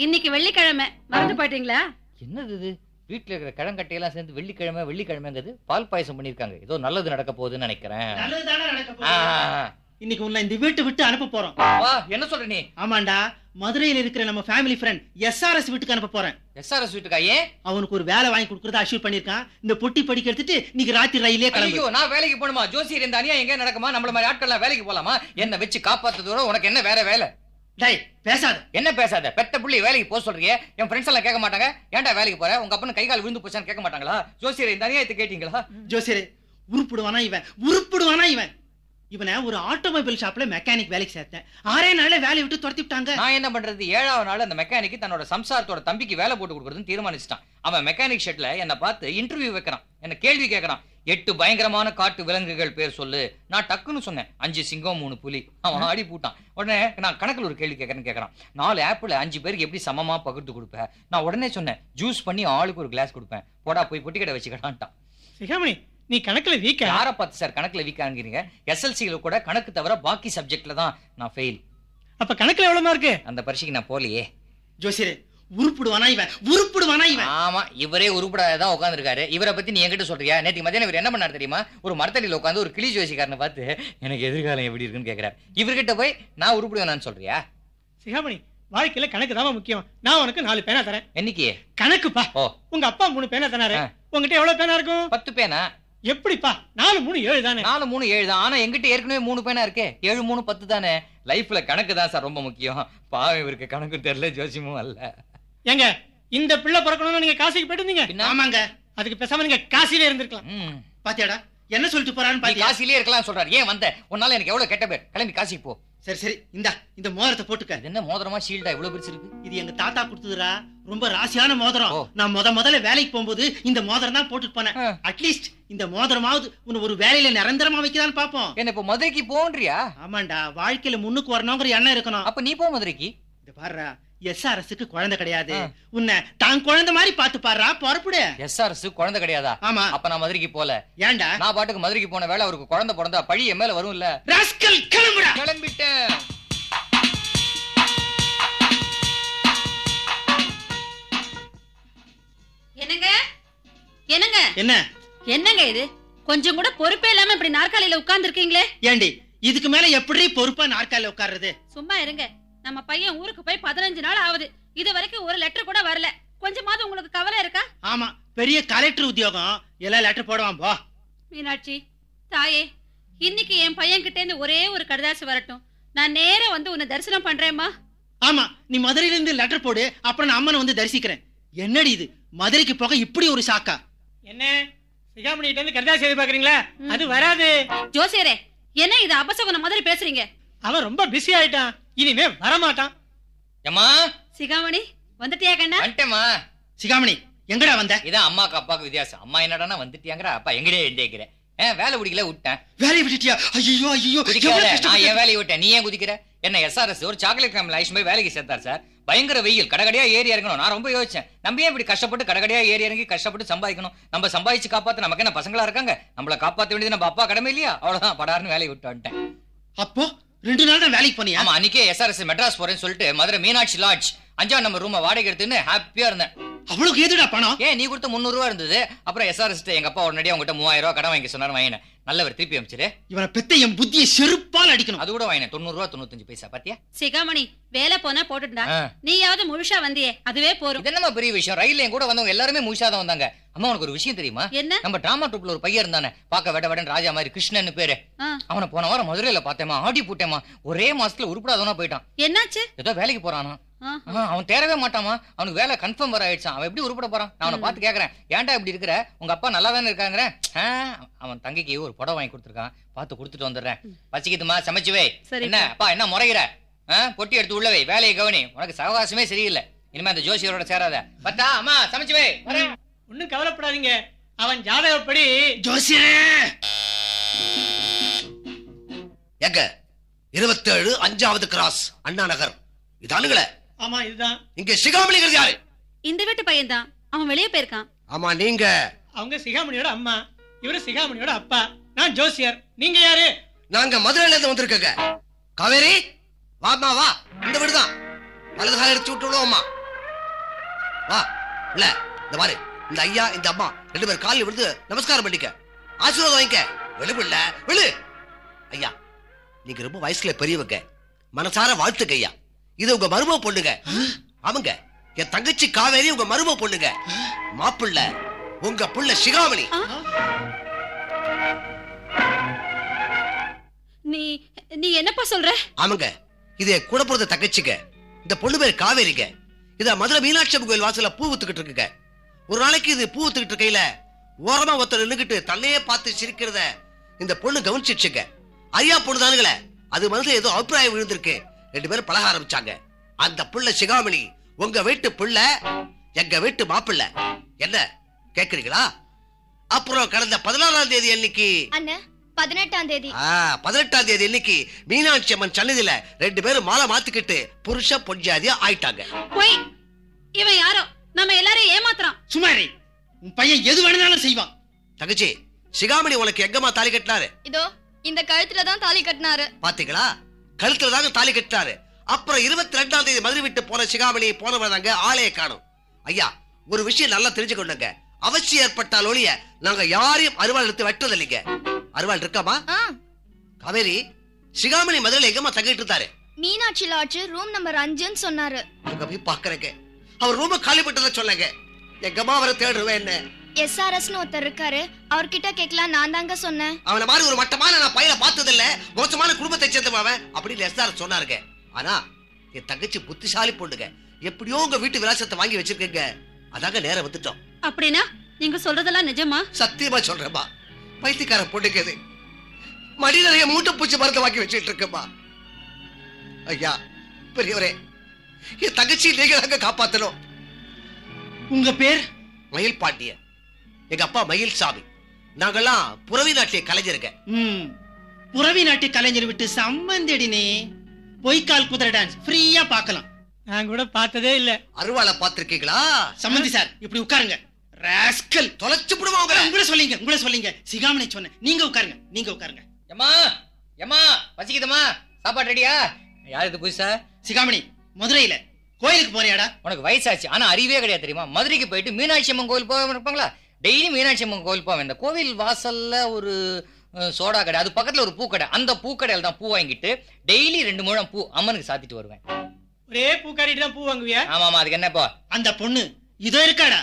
இன்னைக்கு வெள்ளிக்கிழமை. மறந்து போயிட்டீங்களா? என்னது இது? வீட்டுல இருக்கிற கிழங்கட்டையெல்லாம் சேர்ந்து வெள்ளிக்கிழமை வெள்ளிக்கிழமைங்கிறது பால் பாயசம் பண்ணிருக்காங்க ஏதோ நல்லது நடக்க போகுதுன்னு நினைக்கிறேன். இன்னைக்கு உன்னை இந்த வீட்டை விட்டு அனுப்ப போறோம். வா என்ன சொல்ற நீ? ஆமாண்டா மதுரையில இருக்கிற நம்ம ஃபேமிலி ஃப்ரெண்ட் எஸ்ஆர்எஸ் வீட்டுக்கு அனுப்ப போறேன். எஸ்ஆர்எஸ் வீட்டுக்கா ஏன்? அவனுக்கு ஒரு வேலை வாங்கி கொடுக்கறத அஷ்யூர் பண்ணிருக்கான் இந்த பொட்டி படிக்க எடுத்துட்டு நீங்க ராத்திரி ரயிலே கிளம்பு. நான் வேலைக்கு போகணுமா? ஜோசியர் இந்த அநியா எங்க நடக்குமா? நம்மள மாதிரி ஆட்கள்லாம் வேலைக்கு போலாமா? என்ன வச்சு காப்பாத்துறதோட உனக்கு என்ன வேற வேலை? டேய் பேசாத. என்ன பேசாத? பெத்த புள்ளி வேலைக்கு போக சொல்றீங்க என் ஃப்ரெண்ட்ஸ் எல்லாம் கேட்க மாட்டாங்க. ஏன்டா வேலைக்கு போற? உங்க அப்பனு கை கால் விழுந்து போச்சான்னு கேட்க மாட்டாங்களா? ஜோசியர் இந்த அநியாயத்தை கேட்டீங்களா? ஜோசியரே உருப்பிடுவானா இவன்? உருப்பிடுவானா இவன்? இவனை ஒரு ஆட்டோமொபைல் ஷாப்ல மெக்கானிக் வேலைக்கு சேர்த்தேன். ஆறே நாள்ல வேலையை விட்டு துரத்தி விட்டாங்க. நான் என்ன பண்றது? ஏழாவது நாள் அந்த மெக்கானிக் தன்னோட சம்சாரத்தோட தம்பிக்கு வேலை போட்டு கொடுக்குறதுன்னு தீர்மானிச்சிட்டான். அவன் மெக்கானிக் ஷெட்ல என்ன பார்த்து இன்டர்வியூ வைக்கிறான். என்ன கேள்வி கேட்கறான். எட்டு பயங்கரமான காட்டு விலங்குகள் பேர் சொல்லு. நான் டக்குன்னு சொன்னேன். அஞ்சு சிங்கம் மூணு புலி. அவன் ஆடி பூட்டான். உடனே நான் கணக்குல ஒரு கேள்வி கேட்கறேன்னு கேட்கறான். நாலு ஆப்பிள் அஞ்சு பேருக்கு எப்படி சமமா பகிர்ந்து கொடுப்பேன் நான் உடனே சொன்னேன் ஜூஸ் பண்ணி ஆளுக்கு ஒரு கிளாஸ் கொடுப்பேன். போடா போய் பொட்டி கடை வச்சுக்கடான்ட்டான் நீ கணக்குல வீக்க? யாரை பார்த்து சார் கணக்குல வீக்காங்கிறீங்க? எஸ்எல்சியில கூட கணக்கு தவிர பாக்கி சப்ஜெக்ட்ல தான் நான் ஃபெயில் அப்ப கணக்குல எவ்வளவு மார்க்கு அந்த பரீட்சைக்கு நான் போலையே ஜோசியரே உருப்பிடுவானா இவன்? உருப்பிடுவானா இவன்? ஆமா இவரே உருப்படாதான் உட்காந்துருக்காரு இவரை பத்தி நீ என்கிட்ட சொல்றியா? நேற்று மதியானம் இவர் என்ன பண்ணாரு தெரியுமா? ஒரு மரத்தடியில உட்காந்து ஒரு கிளி ஜோசிக்காரனை பார்த்து எனக்கு எதிர்காலம் எப்படி இருக்குன்னு கேக்குறாரு. இவர்கிட்ட போய் நான் உருப்பிடுவேனான்னு சொல்றியா? சிகாமணி வாழ்க்கையில கணக்கு தான் முக்கியம். நான் உனக்கு நாலு பேனா தரேன். என்னைக்கு? கணக்குப்பா. ஓ. உங்க அப்பா மூணு பேனா தராரு. உங்ககிட்ட எவ்வளவு பேனா இருக்கும்? பத்து பேனா? எப்படிப்பா? நாலு மூணு ஏழு தானே? நாலு மூணு ஏழு தான். ஆனா எங்கிட்ட ஏற்கனவே மூணு பேனா இருக்கே. ஏழு மூணு பத்து தானே? லைஃப்ல கணக்கு தான் சார் ரொம்ப முக்கியம். பாவம் இவருக்கு கணக்கும் தெரியல ஜோசியமும் அல்ல. ஏங்க இந்த பிள்ளை பிறக்கணும்னு நீங்க காசிக்கு பின்ன? ஆமாங்க. அதுக்கு பேசாம நீங்க காசிலே இருந்திருக்கலாம். பாத்தியாடா என்ன சொல்லிட்டு போறான்னு காசிலேயே இருக்கலாம் சொல்றாரு. ஏன் வந்த? உன்னால எனக்கு எவ்வளவு கெட்ட பேர்? கிளம்பி காசிக்கு போ. சரி சரி. இந்தா இந்த மோதிரத்தை போட்டுக்க. இது என்ன மோதிரமா ஷீல்டா இவ்வளவு பெருசு இருக்கு இது எங்க தாத்தா கொடுத்ததுடா. ரொம்ப ராசியான மோதிரம். நான் முத முதல்ல வேலைக்கு போகும்போது இந்த மோதிரம் தான் போட்டுட்டு போனேன். அட்லீஸ்ட் இந்த மோதிரமாவது உன்னை ஒரு வேலையில நிரந்தரமா வைக்கலான்னு பாப்போம். என்ன இப்ப மதுரைக்கு போன்றியா ஆமாண்டா. வாழ்க்கையில முன்னுக்கு வரணுங்கிற எண்ணம் இருக்கணும். அப்ப நீ போ மதுரைக்கு. இந்த பாருடா. எஸ்ஆர்எஸ்க்கு குழந்தை கிடையாது. உன்னை தான் குழந்தை மாதிரி பாத்து பாருடா பொறப்புடு. எஸ்ஆர்எஸ் குழந்தை கிடையாதா? ஆமா. அப்ப நான் மதுரைக்கு போல. ஏன்டா? நான் பாட்டுக்கு மதுரைக்கு போன வேலை அவருக்கு குழந்தை பிறந்தா பழி என் மேல வரும்ல. ராஸ்கல் கிளம்புடா. கிளம்பிட்டேன். என்னங்க? என்னங்க? என்ன? என்னங்க இது? கொஞ்சம் கூட பொறுப்பே இல்லாம இப்படி நாற்காலியில உட்கார்ந்து இருக்கீங்களே ஏண்டி இதுக்கு மேல எப்படி பொறுப்பா நாற்காலில உட்கார்றது? சும்மா இருங்க. நம்ம பையன் ஊருக்கு போய் பதினஞ்சு நாள் ஆகுது. இது வரைக்கும் ஒரு லெட்டர் கூட வரல. கொஞ்சமாவது உங்களுக்கு கவலை இருக்கா? ஆமா பெரிய கலெக்டர் உத்தியோகம். எல்லாம் லெட்டர் போடுவான் போ. மீனாட்சி தாயே இன்னைக்கு என் பையன் கிட்ட இருந்து ஒரே ஒரு கடிதாசு வரட்டும். நான் நேரா வந்து உன்னை தரிசனம் பண்றேம்மா. ஆமா நீ மதுரையில இருந்து லெட்டர் போடு அப்புறம் நான் அம்மனை வந்து தரிசிக்கிறேன். என்னடி இது? மதுரைக்கு போக இப்படி ஒரு சாக்கா? என்ன? சிகாமணி கிட்ட இருந்து கடிதாசி எதிர்பார்க்கறீங்களா. அது வராது. ஜோசியரே என்ன இது அபசகுன மாதிரி பேசுறீங்க? அவன் ரொம்ப பிஸி ஆயிட்டான். இனிமே வரமாட்டான். ஏமா சிகாமணி வந்துட்டியா கண்ணா? வந்துட்டேமா சிகாமணி எங்கடா வந்த? இதான் அம்மாக்கு அப்பாக்கு வித்தியாசம். அம்மா என்னடான்னா வந்துட்டியாங்கிற அப்பா எங்கடே எழுந்தேக்கிறேன் வேலை பிடிக்கல விட்டேன். வேலையை விட்டுட்டியா? ஐயோ ஐயோ நான் என் வேலையை விட்டேன்? நீ ஏன் குதிக்கிற? என்ன எஸ்ஆர்எஸ் ஒரு சாக்லேட் ஃபேமிலி ஐஸ் போய் வேலைக்கு சேர்த்தார் சார் பயங்கர வெயில். கடகடையா ஏறி இறங்கணும். நான் ரொம்ப யோசிச்சேன். நம்ம ஏன் இப்படி கஷ்டப்பட்டு கடகடையா ஏறி இறங்கி கஷ்டப்பட்டு சம்பாதிக்கணும்? நம்ம சம்பாதிச்சு காப்பாத்த நமக்கு என்ன பசங்களா இருக்காங்க? நம்மள காப்பாத்த வேண்டியது நம்ம அப்பா கடமை இல்லையா? அவ்வளவுதான். படாருன்னு வேலையை விட்டு வந்துட்டேன். அப்போ? ரெண்டு நாள் தான் வேலைக்கு போனியா? ஆமா அன்னைக்கே எஸ்ஆர்எஸ் மெட்ராஸ் போறேன்னு சொல்லிட்டு மதுரை மீனாட்சி லாட்ஜ் அஞ்சாம் நம்பர் ரூமை வாடகை எடுத்துன்னு ஹாப்பியா இருந்தேன். அவ்வளவுக்கு ஏதுடா பணம்? ஏன் நீ கொடுத்த முந்நூறு ரூபா இருந்தது. அப்புறம் எஸ்ஆர்எஸ் எங்க அப்பா உடனடியாக உங்ககிட்ட மூவாயிரம் ரூபாய் கடன் வாங்கி சொன்னாரு வாங்கினேன். நல்லவர் திருப்பி அமைச்சிரு இவனை பெத்த என் புத்தியை செருப்பால் அடிக்கணும். அது கூட வாங்கினேன். தொண்ணூறு ரூபா தொண்ணூத்தஞ்சு பைசா. பாத்தியா? சிகாமணி வேலை போனா போட்டுட்டா. நீயாவது முழுசா வந்தியே அதுவே போரும். இது என்னமா பெரிய விஷயம்? ரயில்ல என் கூட வந்தவங்க எல்லாருமே முழுசா தான் வந்தாங்க. அம்மா உனக்கு ஒரு விஷயம் தெரியுமா? என்ன? நம்ம டிராமா ட்ரூப்ல ஒரு பையன் இருந்தானே. பாக்க வெட வெடன் ராஜா மாதிரி கிருஷ்ணன் பேரு. அவனை போன வாரம் மதுரையில பார்த்தேமா ஆடி போட்டேமா ஒரே மாசத்துல உருப்படாதவனா போயிட்டான். என்னாச்சு? ஏதோ வேலைக்கு போறானா. அவன் தேரவே மாட்டாமா? அவனுக்கு வேலை கன்ஃபார்ம் வர ஆயிடுச்சான் அவன் எப்படி உருப்பட போறான்? நான் அவனை பார்த்து கேக்குறேன். ஏன்டா இப்படி இருக்கிற? உங்க அப்பா நல்லா தானே இருக்காங்க அவன் தங்கைக்கு ஒரு புடவை வாங்கி கொடுத்துருக்கான். பார்த்து கொடுத்துட்டு வந்துடுறேன். பச்சிக்குதுமா சமைச்சு வை. சரி. என்ன? அப்பா என்ன முறைகிற பொட்டி எடுத்து உள்ள வை. வேலையை கவனி. உனக்கு சவகாசமே சரியில்லை. இனிமே அந்த ஜோசியரோட சேராத. பத்தா அம்மா சமைச்சு வை. வரேன். ஒண்ணும் கவலைப்படாதீங்க. அவன் ஜாதகப்படி ஜோசியரே! எங்க இருபத்தேழு அஞ்சாவது கிராஸ் அண்ணா நகர். இதானுங்களே ஆமா இதுதான். இங்க சிகாமணிங்கிறது யாரு? இந்த வீட்டு பையன்தான். அவன் வெளியே போயிருக்கான். ஆமா நீங்க. அவங்க சிகாமணியோட அம்மா இவரு சிகாமணியோட அப்பா. நான் ஜோசியர். நீங்க யாரு? நாங்க மதுரையில இருந்து வந்திருக்கோங்க. காவேரி வாமா வா. இந்த வீடுதான். வலது கால எடுத்து விட்டு விடுவோம்மா வா. இல்ல இந்த பாரு. இந்த ஐயா இந்த அம்மா ரெண்டு பேரும் காலில் விழுந்து நமஸ்காரம் பண்ணிக்க. ஆசீர்வாதம் வாங்கிக்க. இல்ல. விழு. ஐயா நீங்க ரொம்ப வயசுல பெரியவங்க. மனசார வாழ்த்துக்க ஐயா. இது உங்க மருமக பொண்ணுங்க. ஆமாங்க. என் தங்கச்சி காவேரி உங்க மருமக பொண்ணுங்க. மாப்பிள்ள உங்க புள்ள சிகாமணி. நீ நீ என்னப்பா சொல்ற? ஆமாங்க. இது என் கூட பிறந்த தங்கச்சிங்க. இந்த பொண்ணு பேர் காவேரிங்க. இத மதுரை மீனாட்சி கோயில் வாசல்ல பூ வித்துக்கிட்டு இருக்குங்க. ஒரு நாளைக்கு இது பூ வித்துக்கிட்டு இருக்கையில ஓரமா ஒருத்தர் நின்னுகிட்டு தன்னையே பார்த்து சிரிக்கிறத இந்த பொண்ணு கவனிச்சிச்சுங்க ஐயா பொண்ணு தானுங்களே அது மனசுல ஏதோ அபிப்பிராயம் விழுந்திருக்கு. ரெண்டு பேரும் பழக ஆரம்பிச்சாங்க. அந்த புள்ள சிகாமணி உங்க வீட்டு புள்ள எங்க வீட்டு மாப்பிள்ள. என்ன கேக்குறீங்களா? அப்புறம் கடந்த பதினாறாம் தேதி அன்னைக்கு பதினெட்டாம் தேதி. ஆ, பதினெட்டாம் தேதி இன்னைக்கு மீனாட்சி அம்மன் சன்னதியில ரெண்டு பேரும் மாலை மாத்திக்கிட்டு புருஷ பொஞ்சாதியா ஆயிட்டாங்க. போய் இவன் யாரோ? நம்ம எல்லாரையும் ஏமாத்துறான். சுமாரி உன் பையன் எது வேணும்னாலும் செய்வான். தங்கச்சி சிகாமணி உனக்கு எங்கம்மா தாலி கட்டினாரு? இதோ இந்த கழுத்துல தான் தாலி கட்டினாரு. பாத்தீங்களா? கழுத்துல தாங்க தாலி கட்டினாரு. அப்புறம் இருபத்தி ரெண்டாம் தேதி மதுரை விட்டு போன சிகாமணி போனவங்க ஆளைய காணும். ஐயா ஒரு விஷயம் நல்லா தெரிஞ்சுக்கொண்டுங்க அவசியம் ஏற்பட்டால் ஒழிய நாங்க யாரையும் அருவாள் எடுத்து வெட்டுறது இல்லைங்க அருவாள் இருக்காமா? காவேரி சிகாமணி மதுரையில எங்கம்மா தங்கிட்டு இருந்தாரு? மீனாட்சி லாட்ஜ் ரூம் நம்பர் அஞ்சுன்னு சொன்னாரு. அங்க போய் பாக்குறேங்க. அவர் ரூம காலி பண்ணத சொல்லுங்க. எங்கம்மா அவரை தேடுவேன் என்ன? எஸ்ஆர்எஸ்னு ஒருத்தர் இருக்காரு. அவர்கிட்ட கேட்கலாம் நான் தாங்க சொன்னேன். அவன மாதிரி ஒரு மட்டமான நான் பையனை பார்த்தது இல்ல மோசமான குடும்பத்தை சேர்ந்தவன் அப்படின்னு எஸ்ஆர் சொன்னாருங்க. ஆனா என் தங்கச்சி புத்திசாலி பொண்ணுங்க. எப்படியோ உங்க வீட்டு விலாசத்தை வாங்கி வச்சிருக்கீங்க. அதாங்க நேரம் வந்துட்டோம். அப்படின்னா நீங்க சொல்றதெல்லாம் நிஜமா? சத்தியமா சொல்றேன்பா பைத்தியக்கார பொண்ணுக்கு இது மடி நிறைய மூட்டை பூச்சி மருந்து வாங்கி வச்சுட்டு இருக்கேன்பா ஐயா பெரியவரே என் தங்கச்சி நீங்க தாங்க காப்பாத்தணும். உங்க பேர்? மயில் பாண்டியன். எங்க அப்பா மயில் சாமி நாங்கெல்லாம் புறவி நாட்டிய கலைஞருங்க. ம். புறவி நாட்டு கலைஞர் விட்டு சம்மந்தடினே பொய்க்கால் குதிரை டான்ஸ் ஃப்ரீயா பார்க்கலாம். நான் கூட பார்த்ததே இல்ல. அருவாளை பார்த்திருக்கீங்களா? சம்மந்தி சார் இப்படி உட்காருங்க. ராஸ்கல் தொலைச்சு விடுவோம் உங்களை. உங்களை சொல்லிங்க உங்களை சொல்லிங்க. சிகாமணி சொன்னேன். நீங்க உட்காருங்க நீங்க உட்காருங்க. ஏம்மா ஏம்மா பசிக்குதம்மா. சாப்பாடு ரெடியா? யார் இது புதுசா? சிகாமணி மதுரையில. கோயிலுக்கு போறியாடா? உனக்கு வயசாச்சு. ஆனா அறிவே கிடையாது தெரியுமா? மதுரைக்கு போயிட்டு மீனாட்சி அம்மன் கோவில் போக இருப்பாங்களா? டெய்லி மீனாட்சி அம்மன் கோவில் போவேன். இந்த கோவில் வாசல்ல ஒரு சோடா கடை. அது பக்கத்துல ஒரு பூக்கடை. அந்த பூக்கடையில தான் பூ வாங்கிட்டு டெய்லி ரெண்டு முழம் பூ அம்மனுக்கு சாத்திட்டு வருவேன். ஒரே பூக்காரிட்டு தான் பூ வாங்குவியா? ஆமா ஆமா. அதுக்கு என்ன இப்போ அந்த பொண்ணு இதோ இருக்காடா.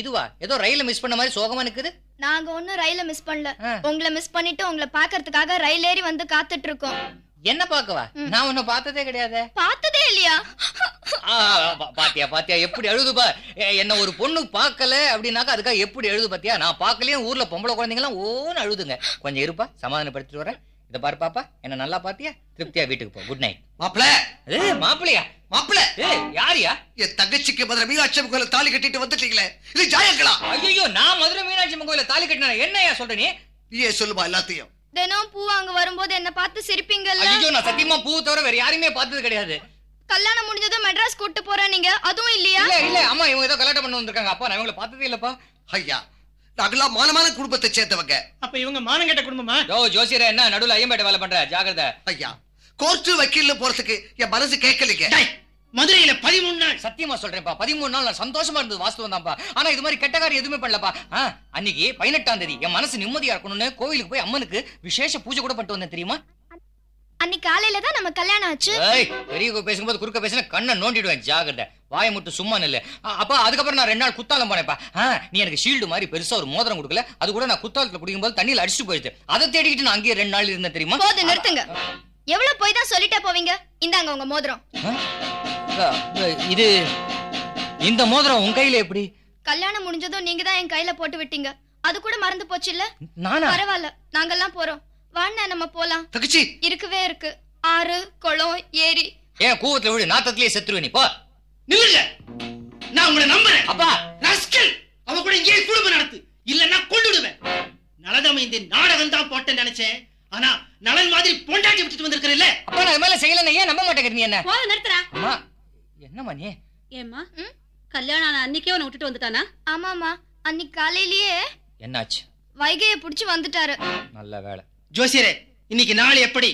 இதுவா? ஏதோ ரயில மிஸ் பண்ண மாதிரி சோகமா நிக்குது? நாங்க ஒண்ணும் ரயில மிஸ் பண்ணல. உங்களை மிஸ் பண்ணிட்டு உங்களை பாக்குறதுக்காக ரயில் ஏறி வந்து காத்துட்டு இருக்கோம். என்ன பாக்கவா நான் உன்னை பார்த்ததே கிடையாது. பார்த்ததே இல்லையா? பாத்தியா பாத்தியா எப்படி அழுதுபா எ- என்ன ஒரு பொண்ணு பார்க்கல அப்படின்னாக்கா அதுக்காக எப்படி அழுது பாத்தியா? நான் பார்க்கலையே ஊர்ல பொம்பளை குழந்தைங்கலாம் ஓன்னு அழுதுங்க. கொஞ்சம் இருப்பா சமாதானப்படுத்திட்டு வரேன். இத பாரு பாப்பா என்ன நல்லா பாத்தியா? திருப்தியா வீட்டுக்கு போ. குட் நைட் மாப்பிள! ஏ மாப்பிளையா மாப்பிள! ஏ யாரியா? என் தங்கச்சிக்கு பதில மீனாட்சி கோயில தாலி கட்டிட்டு வந்துட்டீங்களே. இது ஜாயங்களா? ஐயோ நான் மதுரை மீனாட்சி அம்மன் கோயில தாலி கட்டின என்னையா சொல்ற நீ? நீயே சொல்லுமா எல்லாத்தையும். தினம் பூ வாங்க வரும்போது என்ன பார்த்து சிரிப்பீங்கல்ல? ஐயோ நான் சத்தியமா பூ தவிர வேற யாரையுமே பார்த்தது கிடையாது. கல்யாணம் முடிஞ்சதும் மெட்ராஸ் கூட்டு போறேன் நீங்க. அதுவும் இல்லையா? இல்ல இல்ல. அம்மா இவங்க ஏதோ கலாட்டம் பண்ண வந்திருக்காங்க. அப்பா நான் இவங்களை பார்த்ததே இல்லப்பா. ஐயா நாங்கெல்லாம் மானமான குடும்பத்தை சேர்ந்தவங்க. அப்ப இவங்க மானங்கெட்ட குடும்பமா? யோ ஜோசியரே என்ன நடுவுல ஐயம்பேட்டை வேலை பண்ற? ஜாகிரதை ஐயா கோர்ட்டு வக்கீல்னு போறதுக்கு என் மனசு கேட்கலைங்க. டேய், மதுரையில பதிமூணு நாள். சத்தியமா சொல்றேன்ப்பா. பதிமூணு நாள் நான் சந்தோஷமா இருந்தது வாஸ்தவம் தான்ப்பா ஆனா இது மாதிரி கெட்ட காரியம் எதுவுமே பண்ணலப்பா. அன்னைக்கு பதினெட்டாம் தேதி என் மனசு நிம்மதியா இருக்கணும்னு கோவிலுக்கு போய் அம்மனுக்கு விசேஷ பூஜை கூட பண்ணிட்டு வந்தேன் தெரியுமா? அன்னைக்கு காலையில தான் நம்ம கல்யாணம் ஆச்சு. ஏய் பெரிய பேசும்போது குறுக்க பேசினா கண்ணை நோண்டிடுவேன் ஜாகிரதை. வாயை மட்டும் சும்மா நில்லு. அப்பா அதுக்கப்புறம் நான் ரெண்டு நாள் குத்தாலம் போனேப்பா நீ எனக்கு ஷீல்டு மாதிரி பெருசா ஒரு மோதிரம் கொடுக்கல. அது கூட நான் குத்தாலத்துல குடிக்கும்போது தண்ணியில அடிச்சுட்டு போயிடுச்சு. அதை தேடிக்கிட்டு நான் அங்கேயே ரெண்டு நாள் இருந்தேன் தெரியுமா? போது நிறுத்துங்க. எவ்வளவு போய் தான் சொல்லிட்டே போவீங்க? இந்தாங்க உங்க மோதிரம். இது இந்த மோதிரம் உன் கையில எப்படி? கல்யாணம் முடிஞ்சதும் நீங்க தான் என் கையில போட்டு விட்டீங்க. அது கூட மறந்து போச்சு இல்ல? நானா? பரவாயில்ல நாங்கெல்லாம் போறோம். வாண்ணா நம்ம போலாம். இருக்கவே இருக்கு. ஆறு குளம் ஏரி. ஏன் கூவத்துல விடு நாத்தத்திலேயே செத்துருவே நீ போ. நில்லுங்க! நான் உங்களை நம்புறேன். அப்பா! ராஸ்கல்! அவ கூட இங்கே குடும்பம் நடத்து. இல்லன்னா கொண்டுடுவேன். நலதமைந்து நாடகம் தான் போட்டேன்னு நினைச்சேன். ஆனா நலன் மாதிரி பொண்டாட்டி விட்டுட்டு வந்திருக்கிறல்ல அப்பா நான் மேல செய்யலன்னு ஏன் நம்ப மாட்டேங்கிற நீ என்ன? போத நிறுத்துறா. அம்மா என்னம்மா நீ? ஏம்மா? கல்யாணம் ஆன அன்னைக்கே உன்னை விட்டுட்டு வந்துட்டானா? ஆமாமா அன்னைக்கு காலையிலேயே என்னாச்சு? வைகைய புடிச்சு வந்துட்டாரு. நல்ல வேலை ஜோசியரே இன்னைக்கு நாள் எப்படி?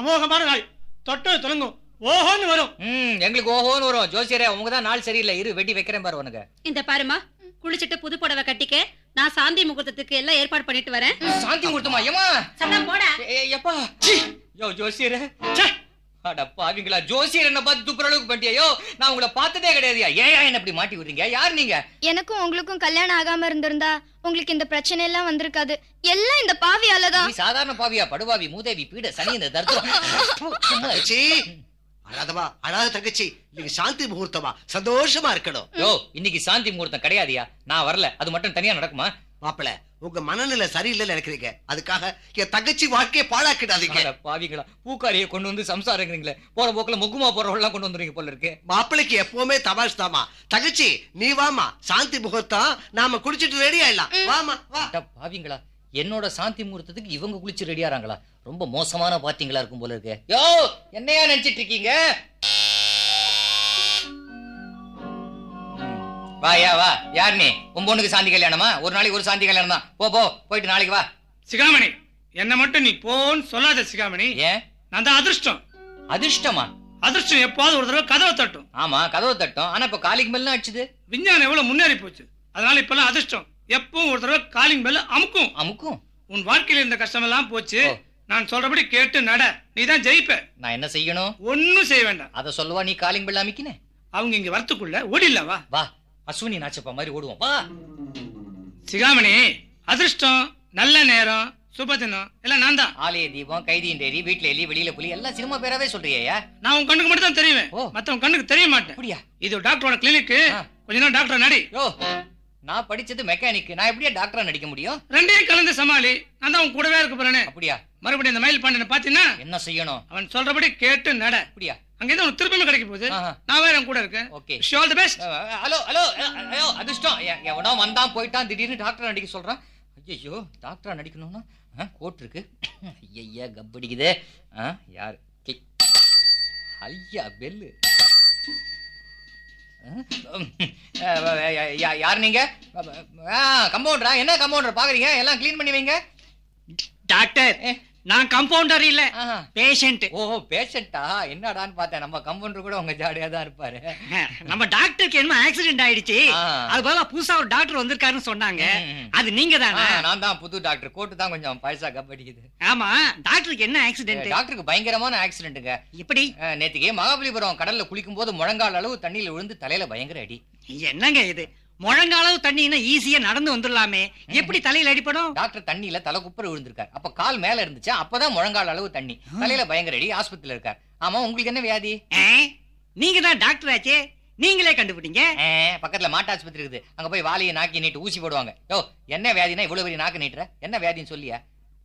அமோகமான நாள். தொட்டு தொடங்கும். ஓஹோன்னு வரும். ம் எங்களுக்கு ஓஹோன்னு வரும். ஜோசியரே உங்க தான் நாள் சரியில்லை. இரு வெட்டி வைக்கிறேன் பாரு உனக்கு. இந்த பாருமா குளிச்சிட்டு புது புடவை கட்டிக்க நான் சாந்தி முகூர்த்தத்துக்கு எல்லாம் ஏற்பாடு பண்ணிட்டு வரேன். சாந்தி கொடுத்துமா ஏமா சத்தம் போடா. எப்பா யோ ஜோசியரே. அட பாவிங்களா ஜோசியர் என்ன பார்த்து துப்புற அளவுக்கு பண்ணிட்டியா நான் உங்களை பார்த்ததே கிடையாதுயா ஏன் என்ன இப்படி மாட்டி விடுறீங்க? யார் நீங்க? எனக்கும் உங்களுக்கும் கல்யாணம் ஆகாம இருந்திருந்தா உங்களுக்கு இந்த பிரச்சனை எல்லாம் வந்திருக்காது. எல்லாம் இந்த பாவியால தான் நீ சாதாரண பாவியா படுவாவி மூதேவி பீட சனி இந்த தர்த்தம் அழாதமா அழாத தங்கச்சி. இன்னைக்கு சாந்தி முகூர்த்தமா? சந்தோஷமா இருக்கணும். யோ இன்னைக்கு சாந்தி முகூர்த்தம் கிடையாதுயா. நான் வரல. அது மட்டும் தனியா நடக்குமா? மாப்பிள உங்க மனநிலை சரியில்லைன்னு நினைக்கிறீங்க. அதுக்காக என் தங்கச்சி வாழ்க்கையை பாழாக்கிடாதீங்க. அட பாவிங்களா பூக்காரியை கொண்டு வந்து சம்சாரங்கிறீங்களே. போற போக்குல முக்குமா போறவெல்லாம் கொண்டு வந்துருங்க போல இருக்கு. மாப்பிளைக்கு எப்பவுமே தமாஷ் தாமா தங்கச்சி நீ வாமா சாந்தி முகூர்த்தம் நாம குடிச்சிட்டு ரெடி ஆயிடலாம். வாமா வா. பாவிங்களா என்னோட சாந்தி முகூர்த்தத்துக்கு இவங்க குளிச்சு ரெடியாறாங்களா ரொம்ப மோசமான பாத்தீங்களா இருக்கும் போல இருக்கு. யோ என்னையா நினைச்சிட்டு இருக்கீங்க? வாயா வா. யார் நீ? உன் பொண்ணுக்கு சாந்தி கல்யாணமா? ஒரு நாளைக்கு ஒரு சாந்தி கல்யாணம் தான். போ போ. போயிட்டு நாளைக்கு வா. சிகாமணி என்ன மட்டும் நீ போன்னு சொல்லாத சிகாமணி. ஏன்? நான் தான் அதிர்ஷ்டம். அதிர்ஷ்டமா? அதிர்ஷ்டம் எப்பாவது ஒரு தடவை கதவை தட்டும். ஆமா கதவு தட்டும். ஆனா இப்ப காலிங் பெல்லாம் அடிச்சுது விஞ்ஞானம் எவ்வளவு முன்னேறி போச்சு. அதனால இப்பெல்லாம் அதிர்ஷ்டம். எப்பவும் ஒரு தடவை காலிங் பெல் அமுக்கும். அமுக்கும்? உன் வாழ்க்கையில இருந்த கஷ்டம் எல்லாம் போச்சு. நான் சொல்றபடி கேட்டு நட. நீ தான் ஜெயிப்ப. நான் என்ன செய்யணும்? ஒன்னும் செய்ய வேண்டாம். அத சொல்லவா நீ காலிங் பெல் அமைக்கினே? அவங்க இங்க வரத்துக்குள்ள ஓடிடலாம் வா. வா. அஸ்வினி நாச்சப்பா மாதிரி ஓடுவோம். வா. சிகாமணி அதிர்ஷ்டம் நல்ல நேரம் சுபதினம் எல்லாம் நான் தான். ஆலய தீபம் கைதியின் டேரி வீட்டுல எலி வெளியில புலி எல்லாம் சினிமா பேராவே சொல்றியா நான் உன் கண்ணுக்கு மட்டும் தான் தெரியுவேன் ஓ. மத்தவங்க கண்ணுக்கு தெரிய மாட்டேன். அப்படியா? இது டாக்டரோட கிளினிக். கொஞ்ச நேரம் டாக்டர் நடி. யோ நான் படிச்சது மெக்கானிக் நான் எப்படியா டாக்டரா நடிக்க முடியும்? ரெண்டையும் கலந்து சமாளி. நான் தான் உன் கூடவே இருக்க போறேனே. அப்படியா? மறுபடியும் இந்த மயில் பாண்டியனை பாத்தீங்கன்னா என்ன செய்யணும்? அவன் சொல்றபடி கேட்டு நட. அப்படியா? அங்க இருந்து உனக்கு திருப்பமே கிடைக்க போகுது. நான் வேற கூட இருக்கேன். Okay. All the best hello hello ஐயோ அதிர்ஷ்டம். எவனோ வந்தான் போயிட்டான் திடீர்னு டாக்டரா நடிக்க சொல்றான். ஐயோ டாக்டரா நடிக்கணும்னா கோட் இருக்கு. ஐயா கப்படிக்குதே ஆ, யார். ஐயா பெல்லு யார் நீங்க? கம்பவுண்டரா என்ன கம்பவுண்டர் பாக்குறீங்க? எல்லாம் க்ளீன் பண்ணி வைங்க. டாக்டர். நான் கம்பவுண்டர் இல்ல. பேஷண்ட் ஓ பேஷண்டா என்னடான்னு பார்த்தேன். நம்ம கம்பவுண்டர் கூட உங்க ஜாலியா தான் இருப்பாரு. நம்ம டாக்டருக்கு என்ன ஆக்சிடென்ட் ஆயிடுச்சு. அது போல புதுசா ஒரு டாக்டர் வந்திருக்காருன்னு சொன்னாங்க. அது நீங்க தானே? நான் தான் புது டாக்டர் கோட்டு தான் கொஞ்சம் பழசா கப்படிக்குது ஆமா டாக்டருக்கு என்ன ஆக்சிடென்ட் டாக்டருக்கு பயங்கரமான ஆக்சிடென்ட்டுங்க எப்படி? நேத்திக்கு மகாபலிபுரம் கடல்ல குளிக்கும் போது முழங்கால் அளவு தண்ணியில விழுந்து தலையில பயங்கர அடி. என்னங்க இது? முழங்காலவு தண்ணின்னா ஈஸியா நடந்து வந்துடலாமே. எப்படி தலையில அடிப்படும் டாக்டர் தண்ணியில தலை குப்புற விழுந்திருக்காரு. அப்ப கால் மேல இருந்துச்சு அப்பதான் முழங்கால் அளவு தண்ணி. தலையில பயங்கர அடி ஆஸ்பத்திரியில இருக்கார். ஆமா உங்களுக்கு என்ன வியாதி? நீங்க தான் டாக்டர் ஆச்சே. நீங்களே கண்டுபிடிங்க. பக்கத்துல மாட்டு ஆஸ்பத்திரி இருக்குது. அங்க போய் வாலியை நாக்கி நீட்டு ஊசி போடுவாங்க. யோ என்ன வியாதினா இவ்வளவு பெரிய நாக்கு நீட்டுற? என்ன வியாதின்னு சொல்லியா?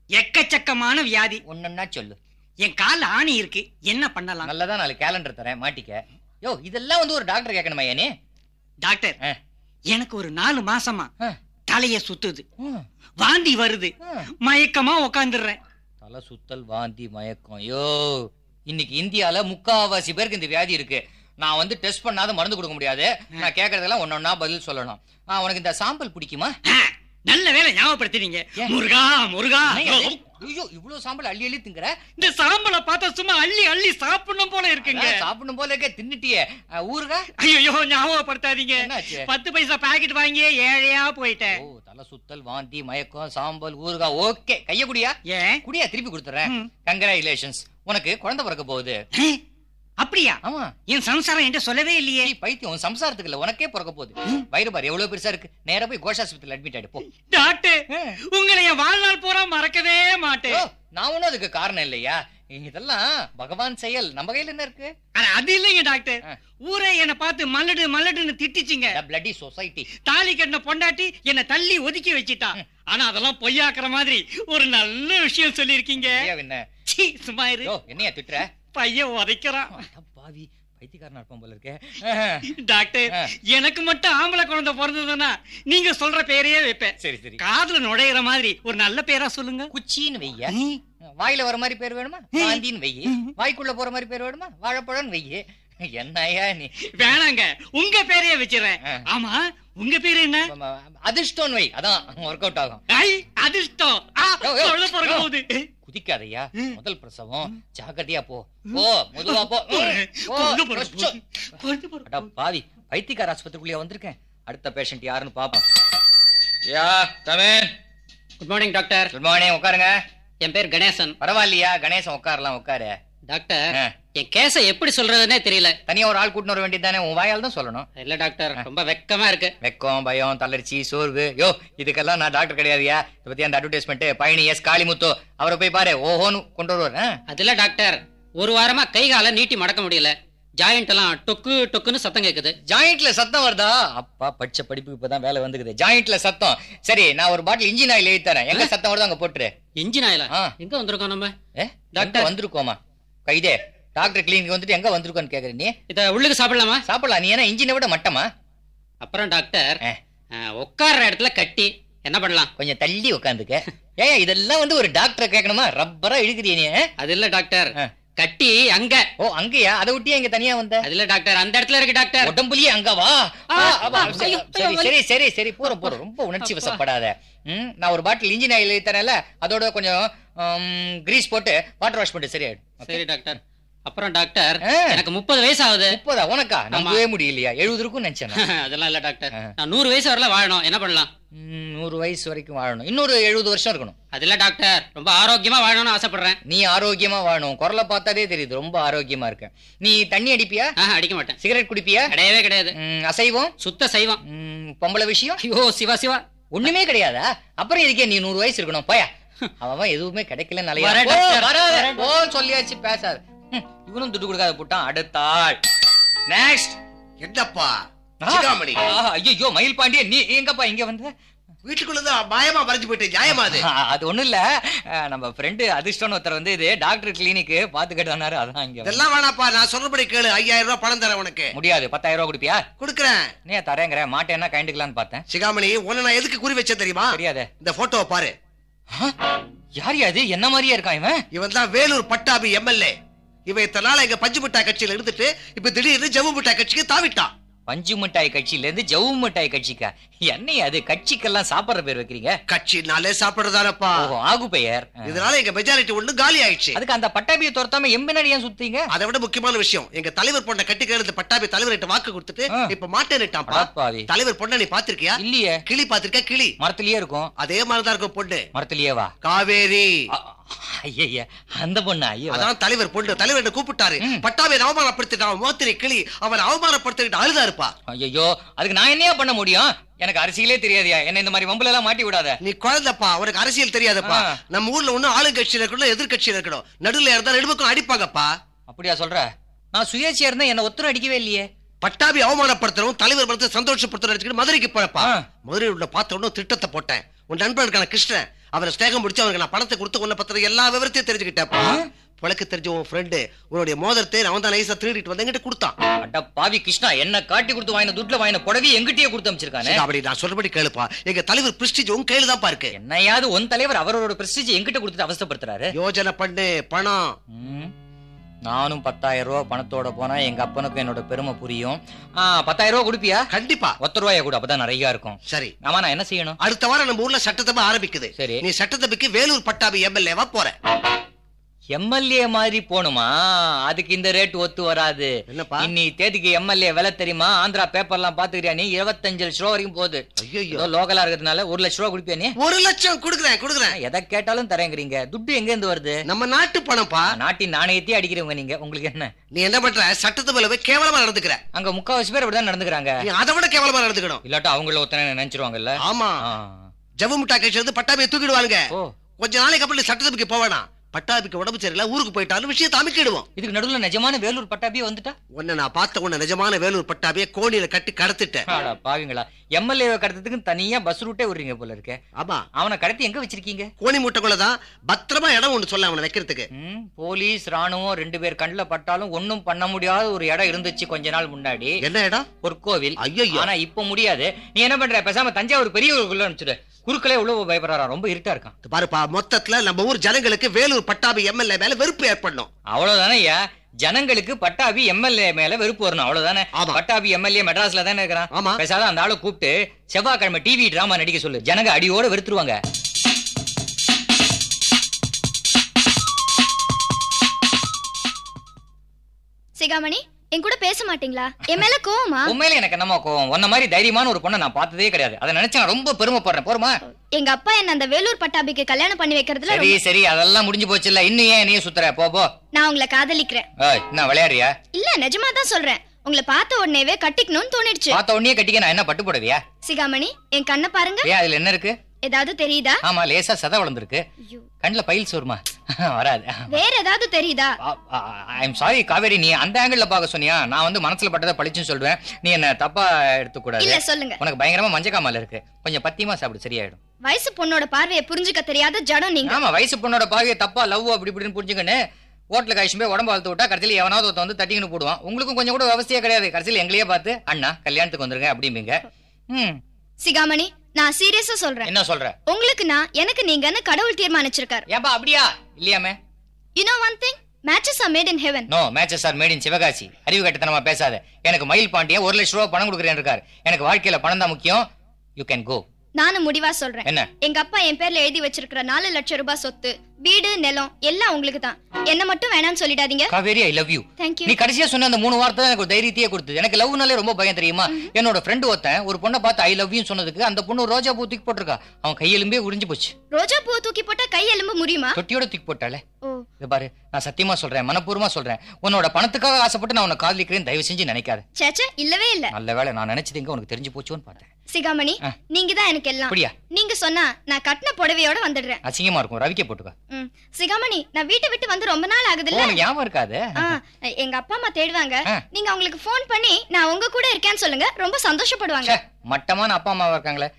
எக்கச்சக்கமான வியாதி. ஒன்னொன்னா சொல்லு. என் கால்ல ஆணி இருக்கு. என்ன பண்ணலாம்? நல்லதா நாலு கேலண்டர் தரேன் மாட்டிக்க. யோ இதெல்லாம் வந்து ஒரு டாக்டர் கேட்கணுமா ஏனே? டாக்டர். எனக்கு ஒரு நாலு மாசமா. தலைய சுத்துது. வாந்தி வருது. மயக்கமா உக்காந்துடுறேன். தலை சுத்தல் வாந்தி மயக்கம். யோ இன்னைக்கு இந்தியால முக்காவாசி பேருக்கு இந்த வியாதி இருக்கு. நான் வந்து டெஸ்ட் பண்ணாத மருந்து கொடுக்க முடியாது. நான் கேக்குறதெல்லாம் ஒன்னொன்னா பதில் சொல்லணும். உனக்கு இந்த சாம்பல் பிடிக்குமா? நல்ல வேலை ஞாபகப்படுத்தினீங்க? முருகா முருகா? ஐயோ. இவ்வளவு சாம்பல் அள்ளி அள்ளி திங்குற இந்த சாம்பலை பார்த்தா சும்மா அள்ளி அள்ளி சாப்பிடணும் போல இருக்குங்க. அதான் சாப்பிடும் போல இருக்க தின்னுட்டியே. ஆ, ஊறுகா? ஐயோ ஞாபகப்படுத்தாதீங்க. பத்து பைசா பாக்கெட் வாங்கி ஏழையா போயிட்டேன். ஓ தலை சுத்தல் வாந்தி மயக்கம் சாம்பல் ஊறுகா ஓகே. கைய குடியா? ஏன்? குடியா திருப்பி கொடுத்துறேன். கங்கராச்சுலேஷன்ஸ் உனக்கு குழந்தை பிறக்க போகுது. அப்படியா? ஆமா. என் சம்சாரம் என்கிட்ட சொல்லவே இல்லையே. பைத்தியம் சம்சாரத்துக்கு இல்ல உனக்கே பிறக்க போகுது. வயிறு பாரு எவ்வளவு பெருசா இருக்கு. நேரா போய் கோஷாஸ்பத்திரியில் அட்மிட் ஆயிடு போ. டாக்டர். உங்களை என் வாழ்நாள் பூரா மறக்கவே மாட்டேன். நான் ஒண்ணும் அதுக்கு காரணம் இல்லையா? இதெல்லாம் பகவான் செயல். நம்ம கையில என்ன இருக்கு? அது இல்லைங்க டாக்டர். ஊரே என்ன பார்த்து மல்லடு மல்லடுன்னு திட்டிச்சிங்க. பிளட்டி சொசைட்டி தாலி கட்டின பொண்டாட்டி என்ன தள்ளி ஒதுக்கி வச்சிட்டா. ஆனா அதெல்லாம் பொய்யாக்குற மாதிரி ஒரு நல்ல விஷயம் சொல்லிருக்கீங்க என்ன? சும்மா இரு. என்னையா திட்டுற? பையன் உதைக்கிறான். பாவி பைத்தியக்காரனா இருப்பான் போல இருக்கே. <laughs> டாக்டர். எனக்கு மட்டும் ஆம்பளை குழந்தை பிறந்ததுன்னா நீங்க சொல்ற பேரையே வைப்பேன். சரி சரி. காதுல நுழையிற மாதிரி ஒரு நல்ல பேரா சொல்லுங்க. குச்சின்னு வெய்ய. வாயில வர மாதிரி பேர் வேணுமா? வாந்தின்னு வெய்யி. வாய்க்குள்ள போற மாதிரி பேர் வேணுமா? வாழைப்பழம்னு வெய்யி. என்னையா நீ? வேணாங்க உங்க பேரையே வச்சிடறேன். ஆமா உங்க பேரு என்ன? அதிர்ஷ்டம் வை. அதான் ஒர்க் அவுட் ஆகும். ஐ அதிர்ஷ்டம். போகுது. குதிக்காதய்யா. முதல் பிரசவம். ஜாக்கிரதையா போ. போ மெதுவா போ. பாவி. பைத்தியக்கார ஆஸ்பத்திரிக்குள்ளே வந்திருக்கேன். அடுத்த பேஷண்ட் யாருன்னு பாப்போம். Yeah come in. Good morning doctor good morning உட்காருங்க. என் பேர் கணேசன். பரவாயில்லையா? கணேசன் உட்காரலாம் உட்காரு. டாக்டர். என் கேஸை எப்படி சொல்றதுன்னே தெரியல. தனியா ஒரு ஆள் கூட்டின்னு வர வேண்டியதானே உன் வாயால் தான் சொல்லணும். இல்ல டாக்டர் ரொம்ப வெக்கமா இருக்கு. வெக்கம் பயம் தளர்ச்சி சோர்வு. யோ இதுக்கெல்லாம் நான் டாக்டர் கிடையாதுயா? இதை பத்தி அந்த அட்வர்டைஸ்மெண்ட் பயணி எஸ் காளிமுத்து அவரை போய் பாரு ஓஹோன்னு கொண்டு வருவார் ஆ? அது இல்ல டாக்டர் ஒரு வாரமா கை காலை நீட்டி மடக்க முடியல. ஜாயிண்ட் எல்லாம் டொக்கு டொக்குன்னு சத்தம் கேக்குது ஜாயிண்ட்ல சத்தம் வருதா? அப்பா படிச்ச படிப்பு இப்பதான் வேலை வந்துக்குது. ஜாயிண்ட்ல சத்தம். சரி நான் ஒரு பாட்டில் இன்ஜின் ஆயில் எழுதி தரேன் எங்க சத்தம் வருதோ அங்க போட்டுரு. இன்ஜின் ஆயிலா. எங்க வந்திருக்கோம் நம்ம? டாக்டர். வந்திருக்கோமா? கைதே டாக்டர் கிளினிக் வந்துட்டு எங்க வந்திருக்கோன்னு கேக்குற நீ. இத உள்ளுக்கு சாப்பிடலாமா? சாப்பிடலாம். நீ என்ன இன்ஜினை விட மட்டமா? அப்புறம் டாக்டர் உட்கார்ற இடத்துல கட்டி என்ன பண்ணலாம்? கொஞ்சம் தள்ளி உட்காந்துக்க. ஏன் இதெல்லாம் வந்து ஒரு டாக்டர் கேட்கணுமா? ரப்பரா இழுக்குறிய நீ அது இல்ல டாக்டர். கட்டி அங்க. ஓ அங்கேயா? அதை விட்டியா இங்க தனியா வந்த? அது இல்ல டாக்டர் அந்த இடத்துல இருக்கு டாக்டர் உடம்புலயே அங்க வா. ஆ, ஆ, அப்பா, ஆ, சரி, சரி சரி சரி போறோம் போறோம் ரொம்ப உணர்ச்சி வசப்படாத. நான் ஒரு பாட்டில் இன்ஜின் ஆயில் தரேன்ல அதோட கொஞ்சம் கிரீஸ் போட்டு வாட்டர் வாஷ் பண்ணிட்டு சரியாயிடும். சரி டாக்டர். அப்புறம் டாக்டர். எனக்கு முப்பது வயசு ஆகுது முப்பதா? உனக்கா. நம்பவே முடியலையா? எழுபது இருக்கும் நினைச்சேன் நான். <laughs> அதெல்லாம் இல்ல டாக்டர். நான் நூறு வயசு வரல வாழணும். என்ன பண்ணலாம்? நூறு வயசு வரைக்கும் வாழணும். இன்னொரு எழுபது வருஷம் இருக்கணும். அது இல்ல டாக்டர். ரொம்ப ஆரோக்கியமா வாழணும்னு ஆசைப்படுறேன். நீ ஆரோக்கியமா வாழணும். குரலை பார்த்தாலே தெரியுது. ரொம்ப ஆரோக்கியமா இருக்க. நீ தண்ணி அடிப்பியா? அடிக்க மாட்டேன். சிகரெட் குடிப்பியா? கிடையவே கிடையாது. அசைவம்? சுத்த சைவம். பொம்பளை விஷயம்? ஐயோ சிவா சிவா. ஒண்ணுமே கிடையாதா? அப்புறம் இதுக்கே நீ நூறு வயசு இருக்கணும்? போயா. அவன் எதுவுமே கிடைக்கல. நல்ல ஓ சொல்லியாச்சு பேசாது. ம், இவனும் துட்டு கொடுக்காத போட்டான் அடுத்தாள் நெக்ஸ்ட் என்னப்பா? சிகாமணி. ஐயோ மயில் பாண்டிய நீ எங்கப்பா இங்க வந்த? வீட்டுக்குள்ளதான் மாயமா மறைஞ்சு போயிட்டு நியாயமா அது? ஆ, அது ஒண்ணும் இல்ல. நம்ம ஃப்ரெண்டு அதிர்ஷ்டம்னு ஒருத்தர் வந்து இது டாக்டர் கிளினிக் பாத்து கேட்டாரு அதான் இங்க. இதெல்லாம் வேணாப்பா நான் சொல்றபடி கேளு. ஐயாயிரம் ரூபாய் பணம் தரேன் உனக்கு. முடியாது பத்தாயிரம் ரூபாய் கொடுப்பியா? கொடுக்குறேன். நீ தரேங்கிற? மாட்டேன்னா கைண்டுக்கலான்னு பார்த்தேன். சிகாமணி உன்னை நான் எதுக்கு குறி வச்சேன் தெரியுமா? தெரியாதே. இந்த போட்டோவை பாரு. யார் அது என்ன மாதிரியே இருக்கான் இவன்? இவன் தான் வேலூர் பட்டாபி எம்எல்ஏ. இவன் இத்தனை நாள் எங்க பஞ்சு மிட்டாய் கட்சியில இருந்துட்டு இப்ப திடீர்னு ஜம்மு மிட்டாய் கட்சிக்கு தாவிட்டான். பஞ்சு மிட்டாய் கட்சியில இருந்து ஜவு மிட்டாய் கட்சிக்கா? என்ன அது? கட்சிக்கெல்லாம் சாப்பிடுற பேர் வைக்கிறீங்க? கட்சினாலே சாப்பிடுறதானப்பா? ஆகு பெயர். இதனால எங்க மெஜாரிட்டி ஒண்ணு காலி ஆயிடுச்சு. அதுக்கு அந்த பட்டாபியை துரத்தாம எம் பின்னாடி ஏன் சுத்தீங்க அதை விட முக்கியமான விஷயம் எங்க தலைவர் பொண்ணை கட்டி கேளுது பட்டாபி தலைவர்கிட்ட வாக்கு கொடுத்துட்டு. இப்ப அடப்பாவி. தலைவர் பொண்ணை நீ பாத்திருக்கியா இல்லையே. கிளி பாத்திருக்கியா கிளி. மரத்திலேயே இருக்கும். அதே மாதிரிதான் இருக்கும் பொண்ணு. மரத்திலேயே வா காவேரி ஐயா அந்த பொண்ணு? ஐயோ. அதான் தலைவர் பொண்ணு தலைவர் கூப்பிட்டாரு. ம். பட்டாபி அவமானப்படுத்திட்டான் மோத்திரி கிளி அவன் அவமானப்படுத்திட்டு அழுதா இருப்பா ஐயோ அதுக்கு நான் என்னையா பண்ண முடியும்? எனக்கு அரசியலே தெரியாதியா. என்ன இந்த மாதிரி வம்புல எல்லாம் மாட்டி விடாத. நீ குழந்தைப்பா உனக்கு அரசியல் தெரியாதப்பா. நம்ம ஊர்ல ஒண்ணு ஆளுங்கட்சியில இருக்கணும் எதிர்கட்சியில இருக்கணும். நடுவுல இருந்தா ரெண்டு பக்கம் அடிப்பாங்கப்பா. அப்படியா சொல்ற? நான் சுயேட்சையா இருந்தா என்ன ஒத்தரும் அடிக்கவே இல்லையே. பட்டாபி அவமானப்படுத்துறோம் தலைவர் படத்தை சந்தோஷப்படுத்துறோம் மதுரைக்கு போறப்பா. ஆ. மதுரையில் உள்ள பார்த்த உடனே திட்டத்தை போட்டேன். உன் நண்பன் இருக்கான கிருஷ்ணன். அவனை ஸ்நேகம் முடிச்சு அவனுக்கு நான் பணத்தை கொடுத்து உன்னை பத்திர எல்லா விவரத்தையும் தெரிஞ்சுக்கிட்டேப்பா புழக்க தெரிஞ்ச உன் ஃப்ரெண்டு உன்னுடைய மோதிரத்தை அவன் தான் நைஸா திருடிட்டு வந்து என்கிட்ட கொடுத்தான். அட பாவி கிருஷ்ணா என்ன காட்டி கொடுத்து வாங்கின துட்டுல வாங்கின புடவை எங்கிட்டயே கொடுத்து அமைச்சிருக்கானே? சரி, அப்படி நான் சொல்றபடி கேளுப்பா. எங்க தலைவர் பிரிஸ்டிஜ் உன் கையில தான் இருக்கு. என்னையாவது உன் தலைவர் அவரோட பிரஸ்டீஜ் எங்கிட்ட கொடுத்துட்டு அவஸ்தைப்படுத்துறாரு? யோஜனை பண்ணு பணம். நானும் பத்தாயிரம் ரூபாய் பணத்தோட போனா எங்க அப்பனுக்கும் என்னோட பெருமை புரியும். பத்தாயிரம் ரூபாய் கொடுப்பியா? கண்டிப்பா. ஒத்த ரூபாயா கூட அப்பதான் நிறைய இருக்கும். சரி. ஆமா நான் என்ன செய்யணும்? அடுத்த வாரம் நம்ம ஊர்ல சட்டசபை ஆரம்பிக்குது. சரி. நீ சட்டசபைக்கு வேலூர் பட்டாபி எம்எல்ஏவா போற. எம்எல்ஏ மாதிரி போணுமா? அதுக்கு இந்த ரேட் ஒத்து வராது. இன்னி தேதிக்கு எம்எல்ஏ விலை தெரியுமா? ஆந்திரா பேப்பர்லாம் பாத்துக்கிறியா நீ? இருபத்தஞ்சு லட்ச ரூபா வரைக்கும் போகுது. ஐயோ ஏதோ லோக்கலா இருக்கிறதுனால ஒரு லட்ச ரூபா கொடுப்பியா நீ? ஒரு லட்சம் கொடுக்குறேன் கொடுக்குறேன். எதை கேட்டாலும் தரேங்கிறீங்க. துட்டு எங்க இருந்து வருது? நம்ம நாட்டு பணம்ப்பா நாட்டின் நாணயத்தையே அடிக்கிறவங்க நீங்க. உங்களுக்கு என்ன? நீ என்ன பண்ற? சட்டசபையில போய் கேவலமா நடந்துக்கிற. அங்க முக்காவாசி பேர் அப்படிதான் நடந்துக்கிறாங்க. நீ அதை விட கேவலமா நடந்துக்கணும். இல்லாட்டா அவங்கள ஒருத்தனை நினைச்சிருவாங்கல்ல? ஆமா. ஜம்மு மிட்டா கட்சி இருந்து பட்டாபியை தூக்கிடுவாங்க கொஞ்ச நாளைக்கு அப்புறம் நீ சட்டசபைக்கு போவேனா பட்டாபிக்கு உடம்பு சரியில்லை ஊருக்கு போயிட்டாலும் விஷயத்தை அமைக்கிடுவோம். இதுக்கு நடுவுல நிஜமான வேலூர் பட்டாபியே வந்துட்டா? உன்னை நான் பார்த்த உன்னை நிஜமான வேலூர் பட்டாபியை கோணியில கட்டி கடத்திட்டேன். பாவிங்களா எம்எல்ஏ கடத்ததுக்கு தனியா பஸ் ரூட்டே விடுறீங்க போல இருக்கே. ஆமா. அவனை கடத்தி எங்க வச்சிருக்கீங்க? கோணி மூட்டைக்குள்ளதான் பத்திரமா இடம் ஒண்ணு சொல்ல அவனை வைக்கிறதுக்கு. போலீஸ் ராணுவம் ரெண்டு பேர் கண்ணுல பட்டாலும் ஒண்ணும் பண்ண முடியாத ஒரு இடம் இருந்துச்சு கொஞ்ச நாள் முன்னாடி. என்ன இடம்? ஒரு கோவில் ஐயோ ஆனா இப்ப முடியாது. நீ என்ன பண்ற? பேசாம தஞ்சாவூர் பெரிய ஊருக்குள்ள அனுப்பிச்சிடு. குறுக்களே உள்ள பயப்படுறாரா? ரொம்ப இருட்டா இருக்கான். பாருப்பா மொத்தத்துல நம்ம ஊர் ஜனங்களுக்கு வேலூர் பட்டாபி எம்எல்ஏ மேல வெறுப்பு ஏற்படணும். அவ்வளவுதானே ஐயா? ஜனங்களுக்கு பட்டாபி எம்எல்ஏ மேல வெறுப்பு வரணும். அவ்வளவுதானே. பட்டாபி எம்எல்ஏ மெட்ராஸ்ல தானே இருக்கிறான்? ஆமா. பேசாத அந்த ஆளை கூப்பிட்டு செவ்வாய்க்கிழமை டிவி டிராமா நடிக்க சொல்லு. ஜனங்க அடியோட வெறுத்துருவாங்க. சிகாமணி என் கூட பேச மாட்டீங்களா என் மேல கோவமா? உண்மையில எனக்கு என்னமோ கோவம்? உன்ன மாதிரி தைரியமான ஒரு பொண்ணை நான் பார்த்ததே கிடையாது. அதை நினைச்சு நான் ரொம்ப பெருமைப்படுறேன். போருமா? எங்க அப்பா என்ன அந்த வேலூர் பட்டாபிக்கு கல்யாணம் பண்ணி வைக்கிறதுல சரி சரி. அதெல்லாம் முடிஞ்சு போச்சு இல்ல. இன்னும் ஏன் நீ சுத்துற? போ போ. நான் உங்களை காதலிக்கிறேன். என்ன விளையாடுறியா? இல்ல நிஜமா தான் சொல்றேன். உங்களை பார்த்த உடனேவே கட்டிக்கணும்னு தோணிடுச்சு. பார்த்த உடனே கட்டிக்க நான் என்ன பட்டு போடுவியா? சிகாமணி என் கண்ணை பாருங்க. ஏன் அதுல என்ன இருக்கு? ஏதாவது தெரியுதா? ஆமா லேசா சதை வளர்ந்துருக்கு. கண்ணுல பைல்ஸ் வருமா <laughs> வராது. வேற ஏதாவது தெரியுதா? ஐம் சாரி காவேரி நீ அந்த ஆங்கிள் பார்க்க சொன்னியா? நான் வந்து மனசுல பட்டதை பழிச்சுன்னு சொல்றேன் நீ என்ன தப்பா எடுத்துக்கூடாது. இல்ல சொல்லுங்க. உனக்கு பயங்கரமா மஞ்சக்காமல இருக்கு. கொஞ்சம் பத்தியமா சாப்பிடு சரியாயிடும். வயசு பொண்ணோட பார்வையை புரிஞ்சுக்க தெரியாத ஜடம் நீங்க. ஆமா வயசு பொண்ணோட பாவிய தப்பா லவ் அப்படி இப்படின்னு புரிஞ்சுக்கன்னு ஹோட்டலுக்கு ஆயிஷம் போய் உடம்பு வளர்த்து விட்டா கடைசியில் எவனாவது ஒருத்தன் வந்து தட்டிக்கின்னு போடுவான். உங்களுக்கும் கொஞ்சம் கூட அவசியம் கிடையாது. கடைசியில் எங்களையே பார்த்து அண்ணா கல்யாணத்துக்கு வந்துருங்க அப்படிம்பீங்க. ம் சிகாமணி நான் சீரியஸா சொல்றேன். என்ன சொல்ற? உங்களுக்கு நான் எனக்கு நீங்கன்னு கடவுள் தீர்மானிச்சிருக்காரு? ஏன்பா அப்படியா? இல்லையாமே. You know one thing matches are made in heaven no matches are made in Sivakasi. அறிவு கட்டத்தனமா பேசாத. எனக்கு மயில் பாண்டியன் ஒரு லட்ச ரூபா பணம் கொடுக்குறேன் இருக்காரு. எனக்கு வாழ்க்கையில பணம் தான் முக்கியம். யூ கேன் கோ நானும் முடிவா சொல்றேன். என்ன? எங்க அப்பா என் பேர்ல எழுதி வச்சிருக்கிற நாலு லட்சம் ரூபாய் சொத்து வீடு நிலம் எல்லாம் உங்களுக்கு தான். என்ன மட்டும் வேணாம்னு சொல்லிடாதீங்க. Kaveri I love you thank you நீ கடைசியா சொன்ன அந்த மூணு வார்த்தை தான் எனக்கு தைரியத்தையே கொடுத்தது. எனக்கு லவ்னாலே ரொம்ப பயம் தெரியுமா? என்னோட ஃப்ரெண்டு ஒருத்தன் ஒரு பொண்ணை பார்த்து ஐ லவ் யூ சொன்னதுக்கு அந்த பொண்ணு ரோஜா பூ தூக்கி போட்டிருக்கா. அவன் கையெலும்பே உறிஞ்சு போச்சு. ரோஜா பூ தூக்கி போட்டா கை எலும்பு முடியுமா தொட்டியோட தூக்கி போட்டாலே இது பாரு நான் சத்தியமா சொல்றேன் மனப்பூர்வமா சொல்றேன். உன்னோட பணத்துக்காக ஆசைப்பட்டு நான் உன்னை காதலிக்கிறேன் தயவு செஞ்சு நினைக்காத. சேச்சே இல்லவே இல்ல. நல்ல வேளை நான் நினைச்சது எங்க உனக்கு தெரிஞ்சு போச்சோன்னு பார்த்தேன். சிகாமணி. நீங்க தான் எனக்கு எல்லாம் நீங்க சொன்னா நான் கட்டின புடவையோட வந்துடுறேன். அசிங்கமா இருக்கும். ரவிக்கே போட்டுக்க. சிகாமணி நான் வீட்டை விட்டு வந்து ரொம்ப நாள் ஆகுதுல்ல? உனக்கு ஞாபகம் இருக்காது. எங்க அப்பா அம்மா தேடுவாங்க. நீங்க அவங்களுக்கு ஃபோன் பண்ணி நான் உங்க கூட இருக்கேன்னு சொல்லுங்க. ரொம்ப சந்தோஷப்படுவாங்க. மட்டமான அப்பா அம்மாவா இருக்காங்களே.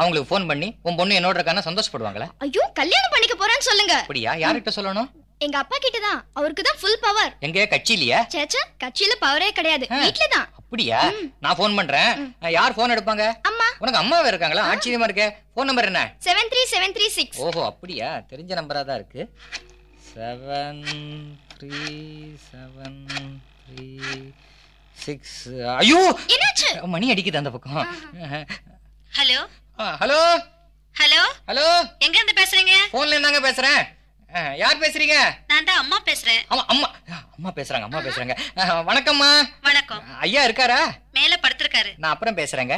அவங்களுக்கு ஃபோன் பண்ணி உன் பொண்ணு என்னோட இருக்கானா சந்தோஷப்படுவாங்களா? ஐயோ கல்யாணம் பண்ணிக்க போறேன்னு சொல்லுங்க. அப்படியா? யார்கிட்ட சொல்லணும்? எங்க அப்பா கிட்ட தான். அவருக்கு தான் ஃபுல் பவர் எங்க? கட்சியிலயா? சேச்சா கட்சியில பவரே கிடையாது. வீட்ல தான். அப்படியா? நான் ஃபோன் பண்றேன். யார் ஃபோன் எடுப்பாங்க? அம்மா. உனக்கு அம்மாவே இருக்காங்களா? ஆச்சரியமா இருக்கே. ஃபோன் நம்பர் என்ன? Seven three seven three six ஓஹோ அப்படியா? தெரிஞ்ச நம்பரா தான் இருக்கு. Seven three seven three six ஐயோ! என்னாச்சு? மணி அடிக்குது அந்த பக்கம். ஹலோ? ஹலோ? ஹலோ? ஹலோ? எங்க இருந்து பேசுறீங்க போன்ல என்னங்க பேசுறேன். யார் பேசுறீங்க? நான் தான் அம்மா பேசுறேன். ஆமா அம்மா அம்மா பேசுறாங்க அம்மா பேசுறாங்க. வணக்கம்மா. வணக்கம். ஐயா இருக்காரா? மேல படுத்திருக்காரு. நான் அப்புறம் பேசுறேங்க.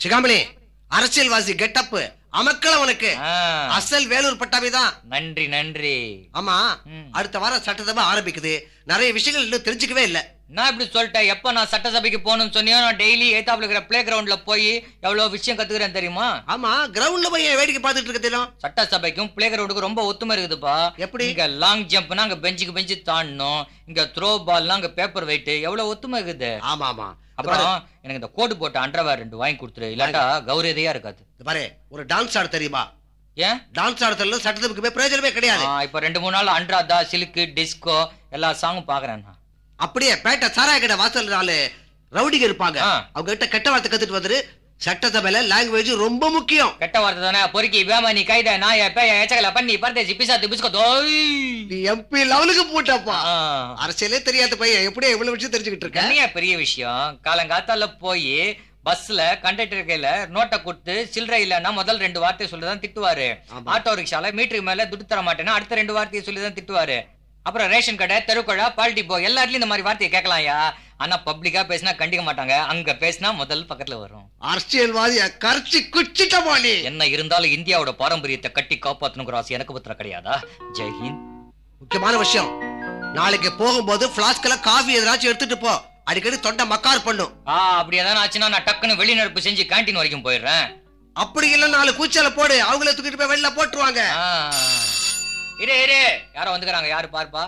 சிகாமணி அரசியல்வாசி கெட்டப் அமக்கள் அவனுக்கு ஆ, அசல் வேலூர் பட்டாபி தான். நன்றி நன்றி. ஆமா. அடுத்த வாரம் சட்டசபை ஆரம்பிக்குது. நிறைய விஷயங்கள் இன்னும் தெரிஞ்சுக்கவே இல்ல. நான் இப்படி சொல்லிட்டேன். எப்ப நான் சட்டசபைக்கு போகணும்னு சொன்னியோ நான் டெய்லி ஏத்தாப்புல இருக்கிற பிளே கிரவுண்ட்ல போய் எவ்வளவு விஷயம் கத்துக்கிறேன் தெரியுமா? ஆமா கிரவுண்ட்ல போய் ஏன் வேடிக்கை பார்த்துட்டு இருக்க தெரியும். சட்டசபைக்கும் பிளே கிரவுண்டுக்கும் ரொம்ப ஒத்துமை இருக்குதுப்பா. எப்படி? இங்க லாங் ஜம்ப்னா அங்க பெஞ்சுக்கு பெஞ்சு தாண்டணும். இங்க த்ரோ பால்னா அங்க பேப்பர் வெயிட் எவ்வளவு ஒத்துமை இருக்குது. ஆமா ஆமா. அப்புறம் எனக்கு இந்த கோட் போட்ட அண்டர்வேர் ரெண்டு வாங்கி கொடுத்துரு. இல்லாட்டா கௌரதையா இருக்காது. பாரு ஒரு டான்ஸ் ஆட தெரியுமா? ஏன்? டான்ஸ் ஆடுறதுல சட்டசபைக்கு போய் பிரயோஜனமே கிடையாது. இப்ப ரெண்டு மூணு நாள் அன்றாதா சிலுக்கு டிஸ்கோ எல்லா சாங்கும் பாக்குறேன் நான். அப்படியே பேட்டை சாராய கடை வாசல் நாலு ரவுடிங்க இருப்பாங்க. அவங்க கிட்ட கெட்ட வார்த்தை கத்துட்டு வந்துரு. சட்டசபையில லாங்குவேஜ் ரொம்ப முக்கியம். கெட்ட வார்த்தை தானே பொறுக்கி வேம கைத நாய பேய எச்சகல பண்ணி பரதேசி பிசாத்து பிஸ்கோ தோய் நீ எம்பி லெவலுக்கு போட்டப்பா. அரசியலே தெரியாத பையன் எப்படியா இவ்வளவு விஷயம் தெரிஞ்சுக்கிட்டு இருக்க? என்னையா பெரிய விஷயம்? காலங்காத்தால போய் பஸ்ல கண்டக்டர் கையில நோட்டை கொடுத்து சில்லறை இல்லைன்னா முதல் ரெண்டு வார்த்தையை சொல்லிதான் திட்டுவாரு. ஆட்டோ ரிக்ஷால மீட்டருக்கு மேல துட்டு தர மாட்டேன்னா அடுத்த ரெண்டு வார்த்தையை சொல்லிதான் திட்டுவாரு. அப்புறம் ரேஷன் கடை தெருக்குழா பால்டி போ எல்லாத்துலயும் இந்த மாதிரி வார்த்தையை கேட்கலாம்யா. ஆனா பப்ளிக்கா பேசினா கண்டிக்க மாட்டாங்க. அங்க பேசினா முதல் பக்கத்துல வரும். அரசியல்வாதிய கரைச்சி குச்சிட்டமா நீ என்ன இருந்தாலும் இந்தியாவோட பாரம்பரியத்தை கட்டி காப்பாத்தணுங்கிற ஆசை எனக்கு பத்திர கிடையாதா? ஜெய்ஹிந்த் முக்கியமான விஷயம். நாளைக்கு போகும்போது பிளாஸ்க்ல காஃபி எதனாச்சும் எடுத்துட்டு போ. அடிக்கடி தொண்டை மக்கார் பண்ணும். ஆ அப்படி எதாவது ஆச்சுன்னா நான் டக்குன்னு வெளிநடப்பு செஞ்சு கேண்டீன் வரைக்கும் போயிடுறேன். அப்படி இல்ல நாலு கூச்சால போடு. அவங்கள தூக்கிட்டு போய் வெளில போட்டுருவாங்க. இரு இரு. யாரோ வந்துக்கிறாங்க யாரு பாருப்பா?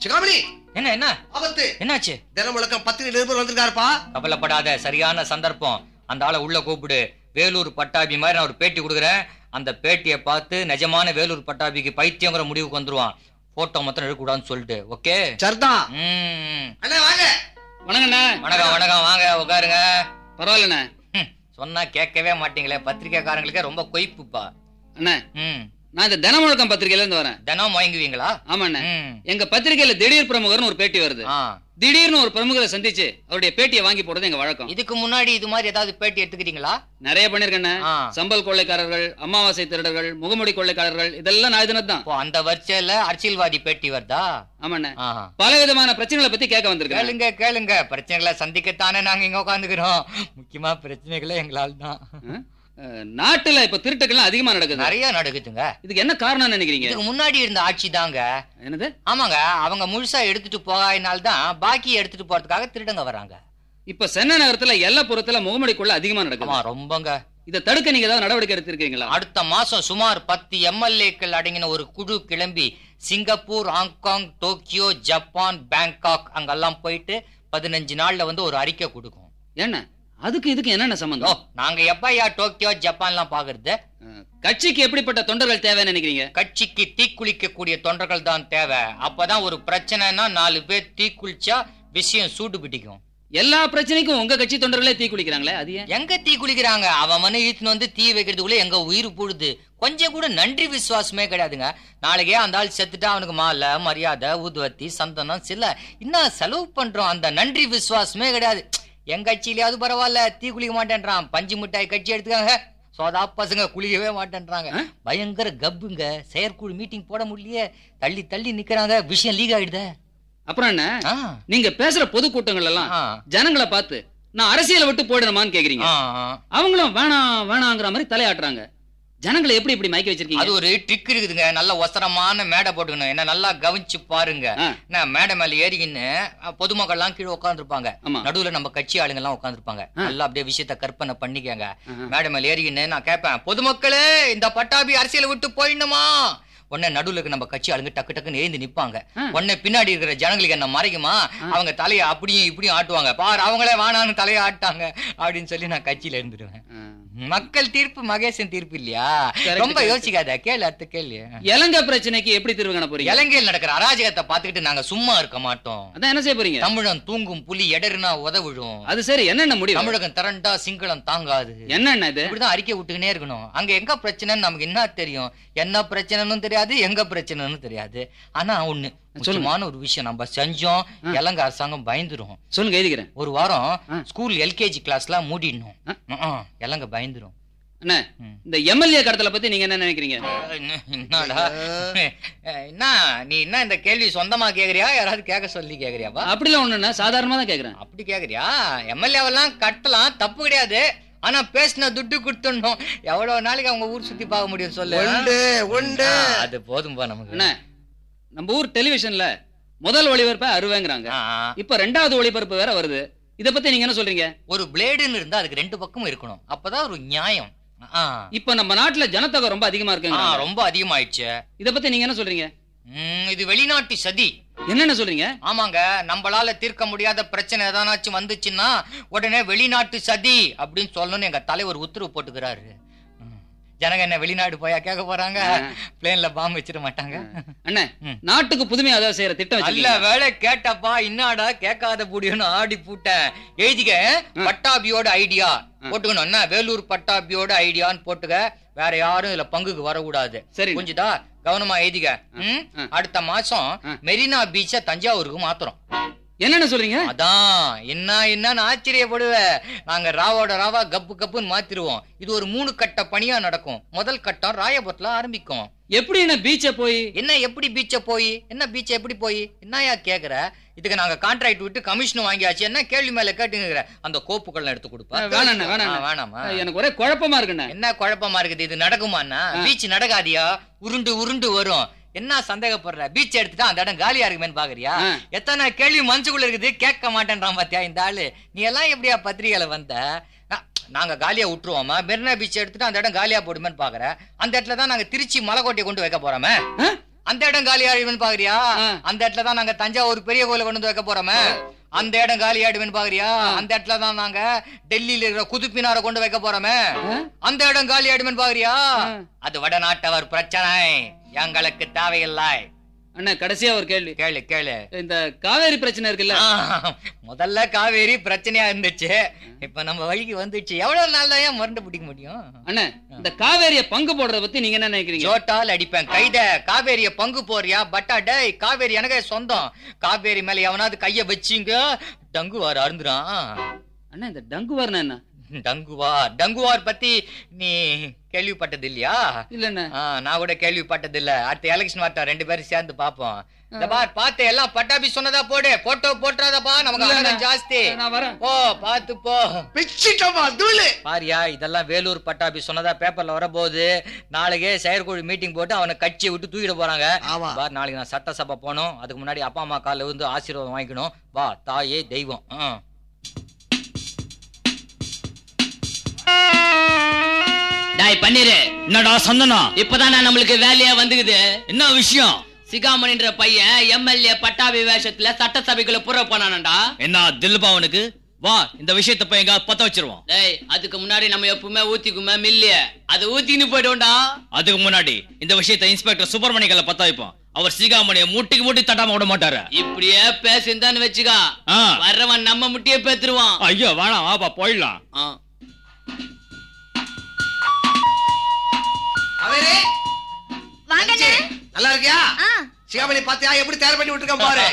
சிகாமணி! என்ன என்ன? ஆபத்து! என்னாச்சு? தினம் முழக்கம் பத்து நிருபர் வந்திருக்காருப்பா. கவலைப்படாத சரியான சந்தர்ப்பம். அந்த ஆளை உள்ள கூப்பிடு. வேலூர் பட்டாபி மாதிரி நான் ஒரு பேட்டி கொடுக்குறேன். அந்த பேட்டியை பார்த்து நிஜமான வேலூர் பட்டாபிக்கு பைத்தியங்கிற முடிவுக்கு வந்துருவான். போட்டோ மாத்திரம் எடுக்கக்கூடாதுன்னு சொல்லிட்டு ஓகே சரிதான் ம். அண்ணா வாங்க. வணக்கண்ணே வணக்கம் வணக்கம். வாங்க உட்காருங்க. பரவாயில்லண்ணே சொன்னா கேட்கவே மாட்டீங்களே. பத்திரிக்கைக்காரங்களுக்கே ரொம்ப கொய்ப்புப்பா. அண்ணே. ம். நான் இந்த தினமுழக்கம் பத்திரிகையில இருந்து வரேன். தினம் வாங்குவீங்களா ஆமாண்ணே. எங்க பத்திரிகையில திடீர் பிரமுகர்னு ஒரு பேட்டி வருது. திடீர்னு ஒரு பிரமுகரை சந்திச்சு அவருடைய பேட்டியை வாங்கி போடுறது எங்க வழக்கம். இதுக்கு முன்னாடி இது மாதிரி ஏதாவது பேட்டி எடுத்துக்கிட்டீங்களா நிறைய பண்ணிருக்கேண்ணே ஆ. சம்பல் கொள்ளைக்காரர்கள் அமாவாசை திருடர்கள் முகமுடி கொள்ளைக்காரர்கள் இதெல்லாம் நான் இதுனதான் அந்த வரிசையில அரசியல்வாதி பேட்டி வருதா? ஆமாண்ணே. பல விதமான பிரச்சனைகளை பத்தி கேட்க வந்திருக்கேன் கேளுங்க கேளுங்க. பிரச்சனைகளை சந்திக்கத்தானே நாங்க இங்க உட்காந்துக்கிறோம் முக்கியமா பிரச்சனைகளே எங்களால் தான். நாட்டுல இப்ப திருட்டுக்கள்லாம் அதிகமா நடக்குது. நிறைய நடக்குதுங்க. இதுக்கு என்ன காரணம் நினைக்கிறீங்க? இதுக்கு முன்னாடி இருந்த ஆட்சி தாங்க. என்னது? ஆமாங்க அவங்க முழுசா எடுத்துட்டு போகாதனால தான் பாக்கி எடுத்துட்டு போறதுக்காக திருடங்க வராங்க இப்ப சென்னை நகரத்துல எல்லப்புறத்துல முகமுடி கொள்ளை அதிகமா நடக்குது. ரொம்பங்க. இதை தடுக்க நீங்க ஏதாவது நடவடிக்கை எடுத்திருக்கீங்களா? அடுத்த மாசம் சுமார் பத்து எம்எல்ஏக்கள் அடங்கின ஒரு குழு கிளம்பி Singapore Hong Kong Tokyo Japan Bangkok அங்கெல்லாம் போயிட்டு பதினஞ்சு நாள்ல வந்து ஒரு அறிக்கை கொடுக்கும். என்ன? அதுக்கு இதுக்கு என்னென்ன சம்பந்தம்? நாங்க எப்பயா டோக்கியோ ஜப்பான்லாம் பாக்குறது கட்சிக்கு எப்படிப்பட்ட தொண்டர்கள் தேவைன்னு நினைக்கிறீங்க? கட்சிக்கு தீக்குளிக்க கூடிய தொண்டர்கள் தான் தேவை. அப்பதான் ஒரு பிரச்சனைனா நாலு பேர் தீக்குளிச்சா விஷயம் சூடு பிடிக்கும். எல்லா பிரச்சனைக்கும் உங்க கட்சி தொண்டர்களே தீ குளிக்கிறாங்களே அது எங்க தீ குளிக்கிறாங்க? அவன் மனு இழுத்துன்னு வந்து தீ வைக்கிறதுக்குள்ள எங்க உயிர் போடுது கொஞ்சம் கூட நன்றி விசுவாசமே கிடையாதுங்க. நாளைக்கே அந்த ஆள் செத்துட்டா அவனுக்கு மாலை மரியாதை ஊதுவத்தி சந்தனம் சில இன்னும் செலவு பண்றோம். அந்த நன்றி விசுவாசமே கிடையாது. என் கட்சியிலயாவது பரவாயில்ல தீ குளிக்க மாட்டேன்றான். பஞ்சு மிட்டாய் கட்சி எடுத்துக்காங்க. சோதா பசங்க குளிக்கவே மாட்டேன்றாங்க. பயங்கர கப்புங்க. செயற்குழு மீட்டிங் போட முடியலையே. தள்ளி தள்ளி நிக்கிறாங்க. விஷயம் லீக் ஆயிடுதே. அப்புறம் என்ன? நீங்க பேசுற பொதுக்கூட்டங்கள் எல்லாம் ஜனங்களை பார்த்து நான் அரசியலை விட்டு போயிடணுமான்னு கேக்குறீங்க. அவங்களும் வேணாம் வேணாங்கிற மாதிரி தலையாட்டுறாங்க. ஜனங்களை எப்படி இப்படி மயக்க அது வச்சிருக்கீங்க ஒரு ட்ரிக் இருக்குதுங்க. நல்ல ஒசரமான மேடை போட்டுக்கணும். என்ன நல்லா கவனிச்சு பாருங்க. என்ன மேடை மேல ஏறிக்கின்னு பொதுமக்கள் எல்லாம் கீழே உட்காந்துருப்பாங்க நடுவுல நம்ம கட்சி ஆளுங்க எல்லாம் உட்காந்துருப்பாங்க. நல்லா அப்படியே விஷயத்த கற்பனை பண்ணிக்கங்க. மேடை மேல ஏறிக்கின்னு நான் கேட்பேன் பொதுமக்களே இந்த பட்டாபி அரசியலை விட்டு போயிடணுமா? உடனே நடுவுல இருக்க நம்ம கட்சி ஆளுங்க டக்கு டக்குன்னு எழுந்து நிப்பாங்க. உடனே பின்னாடி இருக்கிற ஜனங்களுக்கு என்ன மறைக்குமா அவங்க தலையை அப்படியும் இப்படியும் ஆட்டுவாங்க. பாரு அவங்களே வானான்னு தலையை ஆட்டாங்க அப்படின்னு சொல்லி நான் கட்சியில இருந்துடுவேன் ஆ. மக்கள் தீர்ப்பு மகேசன் தீர்ப்பு இல்லையா? ரொம்ப. யோசிக்காத கேளு அடுத்த கேள்வி இலங்கை பிரச்சனைக்கு எப்படி தீர்வு காண போறீங்க? இலங்கையில் நடக்கிற அராஜகத்தை பார்த்துக்கிட்டு நாங்க சும்மா இருக்க மாட்டோம். அதான் என்ன செய்ய போறீங்க? தமிழன் தூங்கும் புலி எடருனா உதவிடும் அது சரி என்னென்ன முடிவு? தமிழகம் திரண்டா சிங்களம் தாங்காது. என்னென்ன இது? இப்படிதான் அறிக்கை விட்டுக்கினே இருக்கணும். அங்க எங்க பிரச்சனைன்னு நமக்கு என்ன தெரியும்? என்ன பிரச்சனைன்னு தெரியாது எங்க பிரச்சனைன்னு தெரியாது. ஆனா ஒண்ணு முக்கியமான ஒரு விஷயம். நம்ம செஞ்சோம் இலங்கை அரசாங்கம் பயந்துரும். சொல்லுங்க எழுதிக்கிறேன். ஒரு வாரம். ஸ்கூல் எல்கேஜி கிளாஸ்லாம் மூடிடணும். ஆ. ம்ம். இலங்கை பயந்துரும். இந்த எம்எல்ஏ கடத்தல பத்தி நீங்க என்ன நினைக்கிறீங்க? என்ன- என்னடா? என்ன நீ என்ன இந்த கேள்வி சொந்தமா கேக்குறியா? யாராவது கேட்க சொல்லி கேக்குறியாப்பா? அப்படிலாம் ஒண்ணுண்ணா சாதாரணமா தான் கேக்குறேன். அப்படி கேக்குறியா? எம்எல்ஏவெல்லாம் கட்டலாம் தப்பு கிடையாது. ஆனா பேசின துட்டு கொடுத்துடணும். எவ்வளவு நாளைக்கு அவங்க ஊர் சுத்தி பார்க்க முடியும் சொல்லு? உண்டு உண்டு. அது போதும்பா நமக்கு. அண்ணா நம்ம ஊர் டெலிவிஷன்ல முதல் ஒளிபரப்ப ஆ. இப்ப ரெண்டாவது ஒளிபரப்பு வேற வருது. இத பத்தி நீங்க என்ன சொல்றீங்க? ஒரு பிளேடுன்னு இருந்தா அதுக்கு ரெண்டு பக்கமும் இருக்கணும். அப்பதான் ஒரு நியாயம். இப்ப நம்ம நாட்டுல ஜனத்தொகை ரொம்ப அதிகமா இருக்குங்க ரொம்ப அதிகமாயிடுச்சு. இத பத்தி நீங்க என்ன சொல்றீங்க? இது வெளிநாட்டு சதி. என்னென்ன சொல்றீங்க? ஆமாங்க நம்மளால தீர்க்க முடியாத பிரச்சனை எதானாச்சும் வந்துச்சுன்னா உடனே வெளிநாட்டு சதி அப்படின்னு சொல்லணும்னு எங்க தலைவர் உத்தரவு போட்டுக்கிறாரு. ஜனங்க என்ன வெளிநாடு போயா கேட்க போறாங்க? பிளேன்ல பாம்பு வச்சிட மாட்டாங்க. அண்ணே. நாட்டுக்கு புதுமையா ஏதாவது செய்யற திட்டம் வச்சிருக்கீங்க வேலை கேட்டப்பா இன்னாடா கேட்காத புடியும்னு ஆடி பூட்டேன். எழுதிக்க பட்டாபியோட ஐடியா. போட்டுக்கணும். என்ன வேலூர் பட்டாபியோட ஐடியான்னு போட்டுக்க. வேற யாரும் இதுல பங்குக்கு வரக்கூடாது. சரி. புரிஞ்சுதா? கவனமா எழுதிக்க. அடுத்த மாசம். மெரினா பீச்ச தஞ்சாவூருக்கு மாத்துறோம். என்னென்ன சொல்றீங்க? அதான் என்ன என்னன்னு ஆச்சரியப்படுவ. நாங்க ராவோட ராவா கப்பு கப்புன்னு மாத்திருவோம். இது ஒரு மூணு கட்ட பணியா நடக்கும். முதல் கட்டம் ராயபுரத்துல ஆரம்பிக்கும். எப்படி என்ன பீச்ச போய்? என்ன எப்படி பீச்ச போய்? என்ன பீச்ச எப்படி போய்? என்னயா கேக்குற? இதுக்கு நாங்க கான்ட்ராக்ட் விட்டு கமிஷன் வாங்கியாச்சு. என்ன கேள்வி மேல கேட்டுங்கிற? அந்த கோப்புகள் எடுத்து கொடுப்பா. வேணாண்ணே. ஆ, வேணாமா? எனக்கு ஒரே குழப்பமா இருக்குண்ணே. என்ன குழப்பமா இருக்குது? இது நடக்குமாண்ணா பீச் நடக்காதியா? உருண்டு உருண்டு வரும். என்ன சந்தேகப்படுற? பீச் எடுத்துட்டா அந்த இடம் காலியா இருக்குமேன்னு பாக்குறியா. எத்தனை கேள்வி மனசுக்குள்ள இருக்குது கேட்க மாட்டேன்றான் பாத்தியா இந்த ஆளு? நீ எல்லாம் எப்படியா பத்திரிகையில வந்த? நாங்க காலியா விட்டுருவோமா? மெரினா பீச் எடுத்துட்டு அந்த இடம் காலியா போடுமேன்னு பாக்குற. அந்த இடத்துல தான் நாங்க திருச்சி மலைக்கோட்டையை கொண்டு வைக்க போறோமே? அந்த இடம் காலி பாக்குறியா. அந்த இடத்துல தான் நாங்க தஞ்சாவூர் பெரிய கோயில கொண்டு வந்து வைக்க போறோமே. அந்த இடம் காலி ஆயிடுவேன்னு பாக்குறியா? அந்த இடத்துல தான் நாங்க டெல்லியில இருக்கிற குதுப்பினார கொண்டு வைக்க போறோமே? அந்த இடம் காலி பாக்குறியா. அது வடநாட்டவர் பிரச்சனை. எங்களுக்கு தேவையில்லை. அண்ணா கடைசியா ஒரு கேள்வி. கேளு கேளு. இந்த காவேரி பிரச்சனை இருக்குல்ல? முதல்ல காவேரி பிரச்சனையா இருந்துச்சு. இப்ப நம்ம வழிக்கு வந்துச்சு. எவ்வளவு நாள் தான் ஏன் மறந்து பிடிக்க முடியும்? அண்ணா இந்த காவேரிய பங்கு போடுறத பத்தி நீங்க என்ன நினைக்கிறீங்க? ஜோட்டால் அடிப்பேன். கைத காவேரிய பங்கு போறியா பட்டா டேய் காவேரி எனக்கு சொந்தம். காவேரி மேல எவனாவது கைய வச்சிங்க டங்குவார் அருந்துறான். அண்ணா இந்த டங்கு வரணும் என்ன? டங்குவார் டங்குவார் பத்தி நீ கேள்விப்பட்டது இல்லையா இல்லண்ணா நான் கூட கேள்விப்பட்டது இல்ல அடுத்த எலெக்ஷன் வரட்டும் ரெண்டு பேரும் சேர்ந்து பாப்போம். இந்த பார் எல்லாம் பட்டாபி சொன்னதா போடு. போட்டோ போட்டுறாதப்பா நமக்கு ஜாஸ்தி. போ பாத்து போ. பிச்சிட்டமா தூளு? பாரியா இதெல்லாம் வேலூர் பட்டாபி சொன்னதா பேப்பர்ல வரப்போகுது. நாளைக்கே செயற்குழு மீட்டிங் போட்டு அவனை கட்சியை விட்டு தூக்கிட போறாங்க. ஆமா. பார் நாளைக்கு நான் சட்டசபை போகணும். அதுக்கு முன்னாடி அப்பா அம்மா காலில் வந்து ஆசீர்வாதம் வாங்கிக்கணும். வா தாயே தெய்வம். டாய் பன்னீரு. என்னடா சந்தனம்? இப்பதான் நம்மளுக்கு வேலையா வந்துக்குது. என்ன விஷயம்? சிகாமணின்ற பையன் எம்எல்ஏ பட்டாபி வேஷத்துல சட்டசபைக்குள்ள புற போனானடா என்ன தில்லுபா அவனுக்கு வா இந்த விஷயத்தை போய் எங்க பத்த வச்சிருவோம். டேய் அதுக்கு முன்னாடி நம்ம எப்பவுமே ஊத்திக்குமே மில்லிய அது ஊத்தின்னு போயிட்டோம்டா அதுக்கு முன்னாடி இந்த விஷயத்தை இன்ஸ்பெக்டர் சுப்பிரமணியக்கல்ல பத்த வைப்போம். அவர் சீகாமணியை முட்டிக்கு முட்டி தட்டாம விட மாட்டாரு. இப்படியே பேசியிருந்தான்னு வச்சுக்கா. வர்றவன் நம்ம முட்டியே பேத்துருவான். ஐயோ வேணாம் வாப்பா போயிடலாம். ஆ. காவேரி வாங்கண்ணே நல்லா இருக்கியா? ஆ. சிகாமணி பாத்தியா? எப்படி தயார் பண்ணி விட்டுருக்கான் பாரு.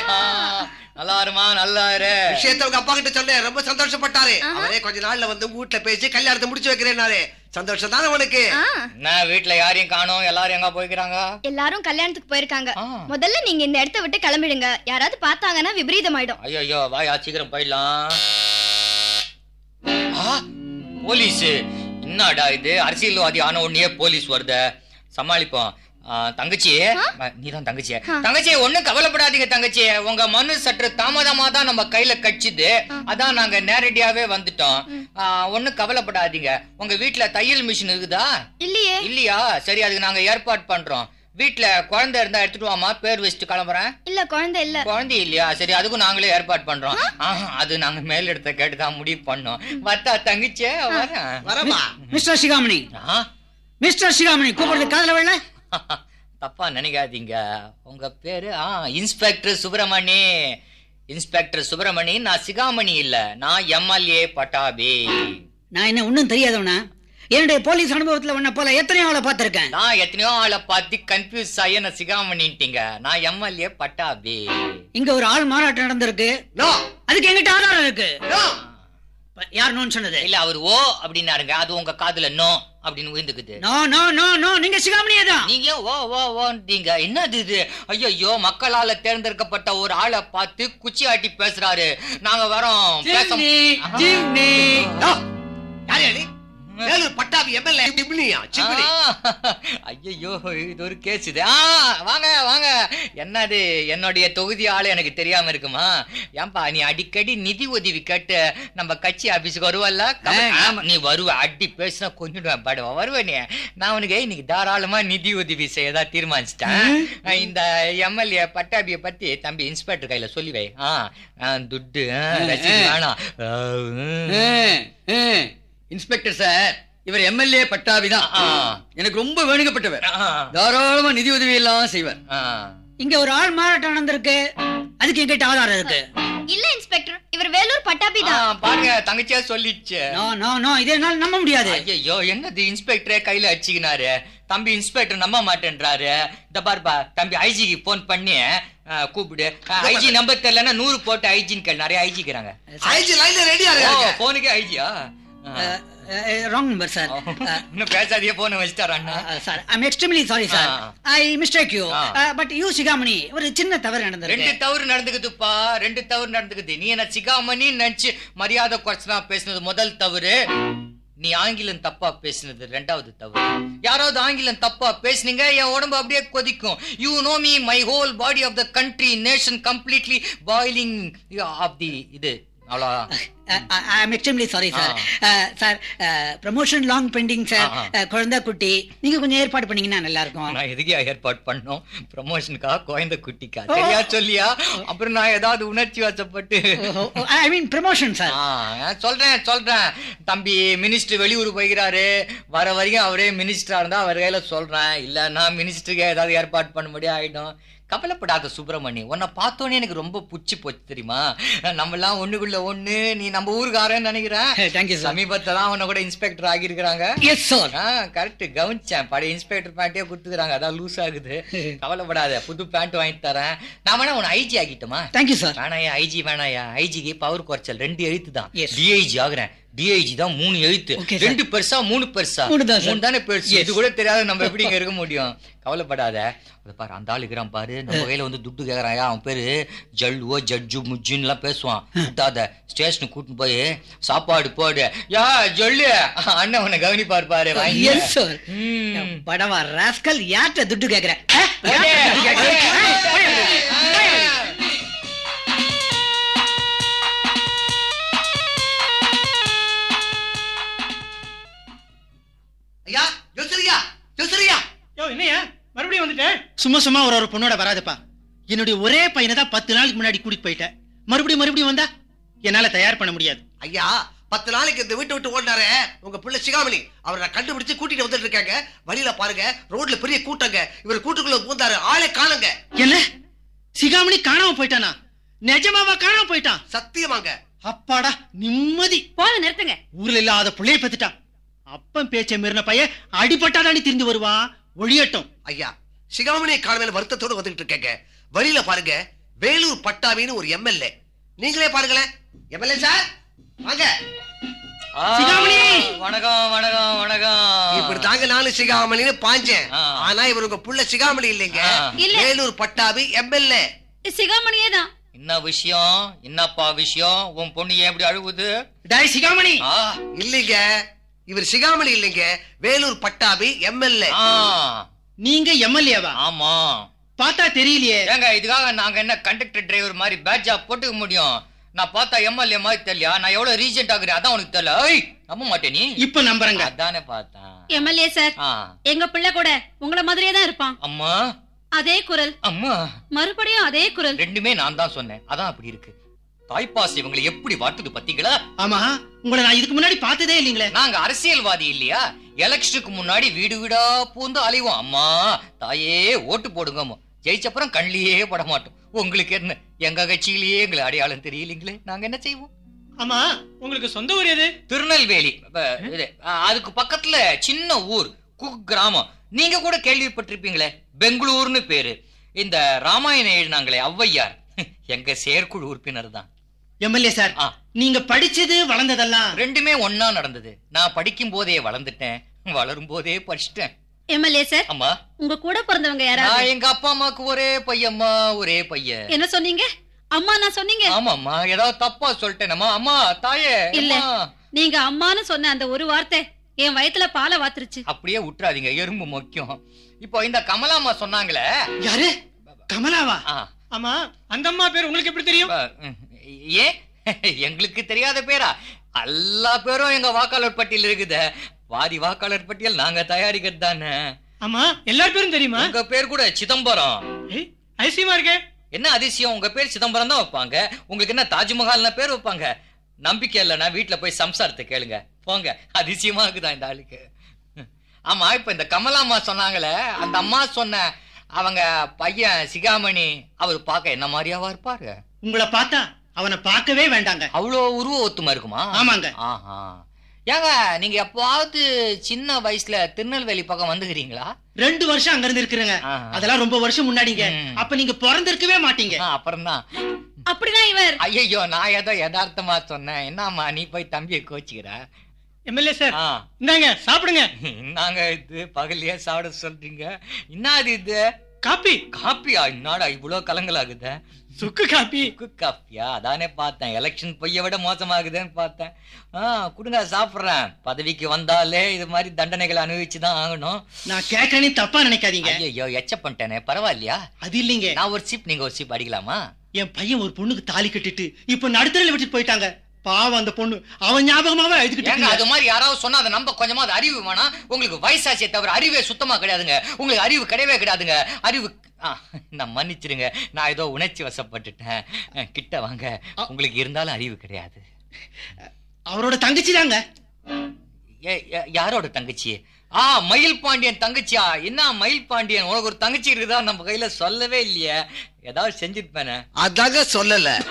நல்லா இருமா நல்லா இரு. விஷயத்தை உங்க அப்பா கிட்ட சொன்னேன் ரொம்ப சந்தோஷப்பட்டாரு. அவரே கொஞ்ச நாள்ல வந்து உங்க வீட்டுல பேசி கல்யாணத்தை முடிச்சு வைக்கிறேன்னாரு. சந்தோஷம் தானே உனக்கு? நான் வீட்ல யாரையும் காணோம்? எல்லாரும் எங்க போய்க்கிறாங்க எல்லாரும் கல்யாணத்துக்கு போயிருக்காங்க. முதல்ல நீங்க இந்த இடத்த விட்டு கிளம்பிடுங்க. யாராவது பார்த்தாங்கன்னா விபரீதமாயிடும். ஐயோ வாயா சீக்கிரம் போயிடலாம். ஆ, போலீஸ். என்னடா இது? அரசியல்வாதி ஆன உடனே போலீஸ் வருத. சமாளிப்போம். தங்கச்சி நீதான் தங்கச்சி தங்கச்சி ஒண்ணும் கவலைப்படாதீங்க தங்கச்சி உங்க மனு சற்று தாமதமா தான் நம்ம கையில கட்சிது. அதான் நாங்க நேரடியாவே வந்துட்டோம். ஒண்ணும் கவலைப்படாதீங்க. உங்க வீட்ல தையல் மிஷின் இருக்குதா? இல்லையே. இல்லையா? சரி அதுக்கு நாங்க ஏற்பாடு பண்றோம். வீட்ல குழந்தை இருந்தா எடுத்துட்டு வாமா பேர் வச்சுட்டு கிளம்புறேன். இல்ல குழந்தை இல்ல. குழந்தை இல்லையா? சரி அதுக்கும் நாங்களே ஏற்பாடு பண்றோம். அது நாங்க மேல் இடத்த கேட்டுதான் முடிவு பண்ணோம். வத்தா தங்கச்சே வரேன். வரமா மிஸ்டர் சிகாமணி ஆ? மிஸ்டர் சிகாமணி கூப்பிடுறது காதல வேலை தப்பா நினைக்காதீங்க. உங்க பேரு ஆ இன்ஸ்பெக்டர் சுப்பிரமணி. இன்ஸ்பெக்டர் சுப்பிரமணி நான் சிகாமணி இல்ல. நான் எம்எல்ஏ பட்டாபி. நான் என்ன ஒண்ணும் தெரியாதவனா? என்னுடைய போலீஸ் அனுபவத்துல உன்ன போல எத்தனையோ ஆளை பார்த்திருக்கேன். நான் எத்தனையோ ஆளை பார்த்து கன்ஃபியூஸ் ஆகி என்ன சிகாமணிட்டீங்க நான் எம்எல்ஏ பட்டாபி. இங்க ஒரு ஆள் மாறாட்டம் நடந்திருக்கு. அதுக்கு எங்கிட்ட ஆதாரம் இருக்கு. யார் நோன்னு சொன்னது? இல்ல அவர் ஓ அப்படின்னாருங்க. அது உங்க காதுல நோ அப்படின்னு விழுந்துக்குது நோ நோ நோ நோ. நீங்க சிகாமணியே தான். நீங்க ஓ ஓ ஓன்றீங்க. என்னது இது? ஐயோ மக்களால தேர்ந்தெடுக்கப்பட்ட ஒரு ஆளை பார்த்து குச்சி ஆட்டி பேசுறாரு. நாங்க வரோம். பேச பட்டாபி எம்எல்ஏ ஐயோ இது ஒரு கேஸ் இது. ஆ வாங்க வாங்க. என்னது? என்னுடைய தொகுதி ஆளு எனக்கு தெரியாம இருக்குமா? ஏன்பா நீ அடிக்கடி நிதி உதவி கேட்டு நம்ம கட்சி ஆபீஸுக்கு வருவல்ல? நீ வருவ அடி பேசினா கொஞ்சிடுவேன் படுவா. வருவ நீ. நான் உனக்கு இன்னைக்கு தாராளமா நிதி உதவி செய்யதா தீர்மானிச்சிட்டேன். இந்த எம்எல்ஏ பட்டாபிய பத்தி தம்பி இன்ஸ்பெக்டர் கையில சொல்லி வை ஆ துட்டு ஆ, ரசீது வேணாம். ஆ, ம். இன்ஸ்பெக்டர் சார் இவர் எம்எல்ஏ பட்டாபிதான். எனக்கு ரொம்ப வேணுங்கப்பட்டவர் தாராளமா நிதி உதவி எல்லாம் செய்வார். இங்க ஒரு ஆள் மாறாட்டம் நடந்திருக்கு. அதுக்கு எங்கிட்ட ஆதாரம் இருக்கு. இல்ல இன்ஸ்பெக்டர். இவர் வேலூர் பட்டாபி தான். பாருங்க தங்கச்சியா சொல்லிச்சு. நோ நோ நோ இதை என்னால நம்ப முடியாது. ஐயோ என்னது இன்ஸ்பெக்டரே கையில அடிச்சுக்கினாரு? தம்பி இன்ஸ்பெக்டர் நம்ப மாட்டேன்றாரு. இந்த பாருப்பா தம்பி ஐஜிக்கு போன் பண்ணி கூப்பிடு. ஐஜி நம்பர் தெரியலன்னா நூறு போட்டு ஐஜின்னு கேள். நிறைய ஐஜிக்கிறாங்க ஐஜி லைன்ல ரெடியா இருக்காங்க. போனுக்கே ஐஜியா? ராங் நம்பர் சார் இன்னும் பேசாதே போன வச்சுட்டாரு அண்ணா. Sir I'm extremely sorry sir. I mistake you. But you Sigamani ஒரு சின்ன தவறு ரெண்டு நடந்திருக்கு தவறு நடந்துக்குதுப்பா. ரெண்டு தவறு நடந்துக்குது. நீ என்ன சிகாமணி நினைச்சு மரியாதை குறைச்சலா பேசுனது முதல் தவறு. நீ ஆங்கிலம் தப்பா பேசுனது ரெண்டாவது தவறு. யாராவது ஆங்கிலம் தப்பா பேசுனீங்க என் உடம்பு அப்படியே கொதிக்கும். You know me my whole body of the country nation completely boiling of the இது. I am extremely sorry sir sir promotion long pending sir. குழந்தை குட்டி. நீங்க கொஞ்சம் ஏற்பாடு பண்ணீங்கன்னா நல்லா இருக்கும் நான் எதுக்கே ஏற்பாடு பண்ணோம்? ப்ரமோஷனுக்கா குழந்தை குட்டிக்கா? சரியா சொல்லியா? அப்புறம் நான் ஏதாவது உணர்ச்சி வசப்பட்டு. ஐ மீன் ப்ரமோஷன் சார் சொல்றேன் சொல்றேன். தம்பி மினிஸ்டர் வெளியூர் போய்கிறாரு வர வரைக்கும் அவரே மினிஸ்டரா இருந்தா அவர் கையில சொல்றேன். இல்லன்னா மினிஸ்டருக்கு ஏதாவது ஏற்பாடு பண்ண முடியும் ஆயிடும். கவலைப்படாத சுப்பிரமணி உன்னை பார்த்தோன்னே எனக்கு ரொம்ப புடிச்சு போச்சு தெரியுமா? நம்ம எல்லாம் ஒண்ணுக்குள்ள ஒண்ணு நீ நம்ம ஊருக்காரன்னு நினைக்கிறேன் <laughs> சமீபத்துல தான் உன்னை கூட இன்ஸ்பெக்டர் ஆகியிருக்கிறாங்க. எஸ் சார் கரெக்ட் கவனிச்சேன். பழைய இன்ஸ்பெக்டர் பேண்ட்டே கொடுத்துக்கிறாங்க. அதான் லூஸ் ஆகுது. <laughs> கவலைப்படாத. புது பேண்ட் வாங்கி தரேன். நான் வேணா உன்னை ஐஜி ஆகிட்டோமா தேங்க்யூ சார் வேணாயா? ஐஜி வேணாயா? ஐஜிக்கு பவர் குறைச்சல். ரெண்டு எழுத்து தான். டிஐஜி ஆகுறேன். டிஐஜி தான் மூணு எழுத்து. ரெண்டு பெருசா மூணு பெருசா மூணு தான், பெருசு. இது கூட தெரியாது நம்ம எப்படி இங்க இருக்க முடியும் கவலைப்படாத அதை பாரு அந்த ஆளு இருக்கிறான் பாரு நம்ம கையில வந்து துட்டு கேக்குறான் அவன் பேரு ஜல்லுவோ ஜட்ஜு முஜ்ஜுன்னு எல்லாம் பேசுவான் விட்டாத ஸ்டேஷனுக்கு கூட்டிட்டு போய் சாப்பாடு போடு யா ஜொல்லு அண்ணன் உன்னை கவனிப்பாரு பாரு படவா ராஸ்கல் யார்கிட்ட துட்டு கேக்குற சும்மா சும்மா ஒரு ஒரு பொண்ணோட வராதுப்பா. என்னுடைய ஒரே பையனை தான் பத்து நாளைக்கு முன்னாடி கூட்டிட்டு போயிட்டேன். மறுபடியும் மறுபடியும் வந்தா? என்னால தயார் பண்ண முடியாது. ஐயா பத்து நாளைக்கு இந்த வீட்டை விட்டு ஓடினாரு உங்க பிள்ளை சிகாமணி. அவரை கண்டுபிடிச்சு கூட்டிட்டு வந்துட்டு இருக்காங்க. வழியில பாருங்க ரோட்ல பெரிய கூட்டங்க. இவர் கூட்டுக்குள்ள பூந்தாரு ஆளே காணுங்க. என்ன? சிகாமணி காணாம போயிட்டானா? நிஜமாவா காணாம போயிட்டான்? சத்தியமாங்க. அப்பாடா நிம்மதி. போதும் நிறுத்துங்க. ஊர்ல இல்லாத புள்ளைய பெத்துட்டான். அப்பன் பேச்ச மீறின பையன் அடிபட்டாதாண்டி திரும்பி வருவான். ஒழியட்டும். ஐயா சிகாமணியை காலமையில வருத்தத்தோட வந்துகிட்டு இருக்கேங்க. வழியில பாருங்க வேலூர் பட்டாபின்னு ஒரு எம்எல்ஏ. நீங்களே பாருங்களேன். எம்எல்ஏ சார் வாங்க. சிகாமணி! வணக்கம் வணக்கம் வணக்கம். இப்படி தாங்க நானும் சிகாமணின்னு பாஞ்சேன். ஆனா இவர் உங்க புள்ள சிகாமணி இல்லைங்க. வேலூர் பட்டாபி எம்எல்ஏ. சிகாமணியே தான். என்ன விஷயம்? என்னப்பா விஷயம்? உன் பொண்ணு ஏன் இப்படி அழுகுது டாய் சிகாமணி! ஆ, இல்லைங்க. இவர் சிகாமணி இல்லைங்க. வேலூர் பட்டாபி எம்எல்ஏ. ஆ, நீங்க எம்எல்ஏவா? ஆமா. பார்த்தா தெரியலையே. ஏங்க இதுக்காக நாங்க என்ன கண்டக்டர் டிரைவர் மாதிரி பேட்ஜா போட்டுக்க முடியும்? நான் பார்த்தா எம்எல்ஏ மாதிரி தெரியலையா? நான் எவ்வளவு ரீசெண்ட் ஆகுறேன்? அதான் உனக்கு தெரியல. ஐய் நம்ப மாட்டேன் நீ. இப்ப நம்புறேங்க. அதானே பார்த்தேன் எம்எல்ஏ சார் எங்க பிள்ளை கூட உங்கள மாதிரியே தான் இருப்பான். அம்மா. அதே குரல். அம்மா. மறுபடியும் அதே குரல். ரெண்டுமே நான் தான் சொன்னேன். அதான் அப்படி இருக்கு. தாய்ப்பாஸ் இவங்களை எப்படி வாட்டுது பத்தீங்களா ஆமா. உங்களை நான் இதுக்கு முன்னாடி பார்த்ததே இல்லைங்களே. நாங்க அரசியல்வாதி இல்லையா? எலெக்ஷனுக்கு முன்னாடி வீடு வீடா பூந்து அலைவோம். அம்மா தாயே ஓட்டு போடுங்க ஜெயிச்சப்புறம் கண்ணிலேயே பட மாட்டோம். உங்களுக்கு என்ன? எங்க கட்சியிலேயே எங்களை அடையாளம் தெரியலீங்களே? நாங்க என்ன செய்வோம்? ஆமா உங்களுக்கு சொந்த ஊர் எது? திருநெல்வேலி. அதுக்கு பக்கத்துல சின்ன ஊர் குக் கிராமம். நீங்க கூட கேள்விப்பட்டிருப்பீங்களே பெங்களூர்னு பேரு. இந்த ராமாயணம் எழுதினாங்களே ஔவையார். எங்க செயற்குழு உறுப்பினர் தான் எம்எல்ஏ சார் ஆ. நீங்க படிச்சது வளர்ந்ததெல்லாம் ரெண்டுமே ஒன்னா நடந்தது. நான் படிக்கும் போதே வளர்ந்துட்டேன். வளரும் போதே படிச்சிட்டேன். எம்எல்ஏ சார் அம்மா. உங்க கூட பிறந்தவங்க நான் எங்க அப்பா அம்மாக்கு ஒரே பையம்மா ஒரே பையன். என்ன சொன்னீங்க? அம்மா நான் சொன்னீங்க? ஆமாம்மா ஏதாவது தப்பா சொல்லிட்டேனம்மா அம்மா தாயே இல்ல. அம்மா. நீங்க அம்மான்னு சொன்ன அந்த ஒரு வார்த்தை என் வயித்துல பாலை வாத்துருச்சு. அப்படியே விட்டுறாதீங்க எறும்பு முக்கியம். இப்போ இந்த கமலாம்மா சொன்னாங்களே. யாரு? கமலாவா? ஆமா அந்த அம்மா பேர் உங்களுக்கு எப்படி தெரியும்? ஏன்? <laughs> எங்களுக்கு தெரியாத பேரா? எல்லா பேரும் எங்க வாக்காளர் பட்டியல் இருக்குது. வாதி வாக்காளர் பட்டியல் நாங்க தயாரிக்கிறது தானே. ஆமா எல்லார் பேரும் தெரியுமா? உங்க பேர் கூட சிதம்பரம். அதிசயமா இருக்கே. என்ன அதிசயம்? உங்க பேர் சிதம்பரம் தான் வைப்பாங்க. உங்களுக்கு என்ன தாஜ்மஹால்னு பேர் வைப்பாங்க? நம்பிக்கை இல்லைன்னா வீட்டுல போய் சம்சாரத்தை கேளுங்க. போங்க. அதிசயமா இருக்குதா இந்த ஆளுக்கு? ஆமா இப்ப இந்த கமலாம்மா சொன்னாங்களே அந்த அம்மா சொன்ன அவங்க பையன் சிகாமணி அவர் பார்க்க என்ன மாதிரியாவா இருப்பாரு? உங்களை பார்த்தா அவனை பார்க்கவே வேண்டாங்க. அவ்வளோ உருவ ஒத்துமை இருக்குமா? ஆமாங்க. ஆஹா. ஏங்க நீங்க எப்பவாவது சின்ன வயசுல திருநெல்வேலி பக்கம் வந்துக்கிறீங்களா? ரெண்டு வருஷம் அங்க இருந்து இருக்கிறேங்க. அதெல்லாம் ரொம்ப வருஷம் முன்னாடிங்க. அப்ப நீங்க பிறந்திருக்கவே மாட்டீங்க. அப்புறம் தான் அப்படிதான் இவர். ஐயோ நான் ஏதோ யதார்த்தமா சொன்னேன். என்னம்மா நீ போய் தம்பியை கோச்சிக்கிற? எம்எல்ஏ சார் இந்தாங்க சாப்பிடுங்க. நாங்க இது பகல்லையே சாப்பிட சொல்றீங்க. என்ன அது இது? காப்பி. காப்பியா? என்னடா இவ்வளவு கலங்கலாகுது. சுக்கு காப்பி சுக்கு காப்பியா அதானே பார்த்தேன். எலெக்ஷன் பொய்ய விட மோசமாகுதுன்னு பார்த்தேன். ஆ கொடுங்க சாப்பிடுறேன். பதவிக்கு வந்தாலே இது மாதிரி தண்டனைகளை அனுபவிச்சு தான் ஆகணும். நான் கேட்கறேன்னு தப்பா நினைக்காதீங்க. ஐயோ எச்ச பண்ணிட்டேனே. பரவாயில்லையா? அது இல்லைங்க. நான் ஒரு சிப் நீங்க ஒரு சிப் அடிக்கலாமா? என் பையன் ஒரு பொண்ணுக்கு தாலி கட்டிட்டு இப்ப நடுத்தரில் விட்டுட்டு போயிட்டாங்க. பாவம் அந்த பொண்ணு. அவன் ஞாபகமாவே எழுதிக்கிட்டு அது மாதிரி யாராவது சொன்னா அதை நம்ப கொஞ்சமா அது அறிவு வேணாம். உங்களுக்கு வயசாச்சே தவிர அறிவே சுத்தமா கிடையாதுங்க. உங்களுக்கு அறிவு கிடையவே கிடையாதுங்க. அறிவு நான் மன்னிச்சிருங்க. நான் ஏதோ உணர்ச்சி வசப்பட்டுட்டேன். கிட்ட வாங்க. உங்களுக்கு இருந்தாலும் அறிவு கிடையாது. அவரோட தங்கச்சி தாங்க. யாரோட தங்கச்சி? ஆ மயில் பாண்டியன் தங்கச்சியா? என்ன மயில் பாண்டியன்? உனக்கு ஒரு தங்கச்சி இருக்குதா? நம்ம கையில சொல்லவே இல்லையே. ஏதாவது செஞ்சிருப்பேனே. அதாங்க சொல்லல.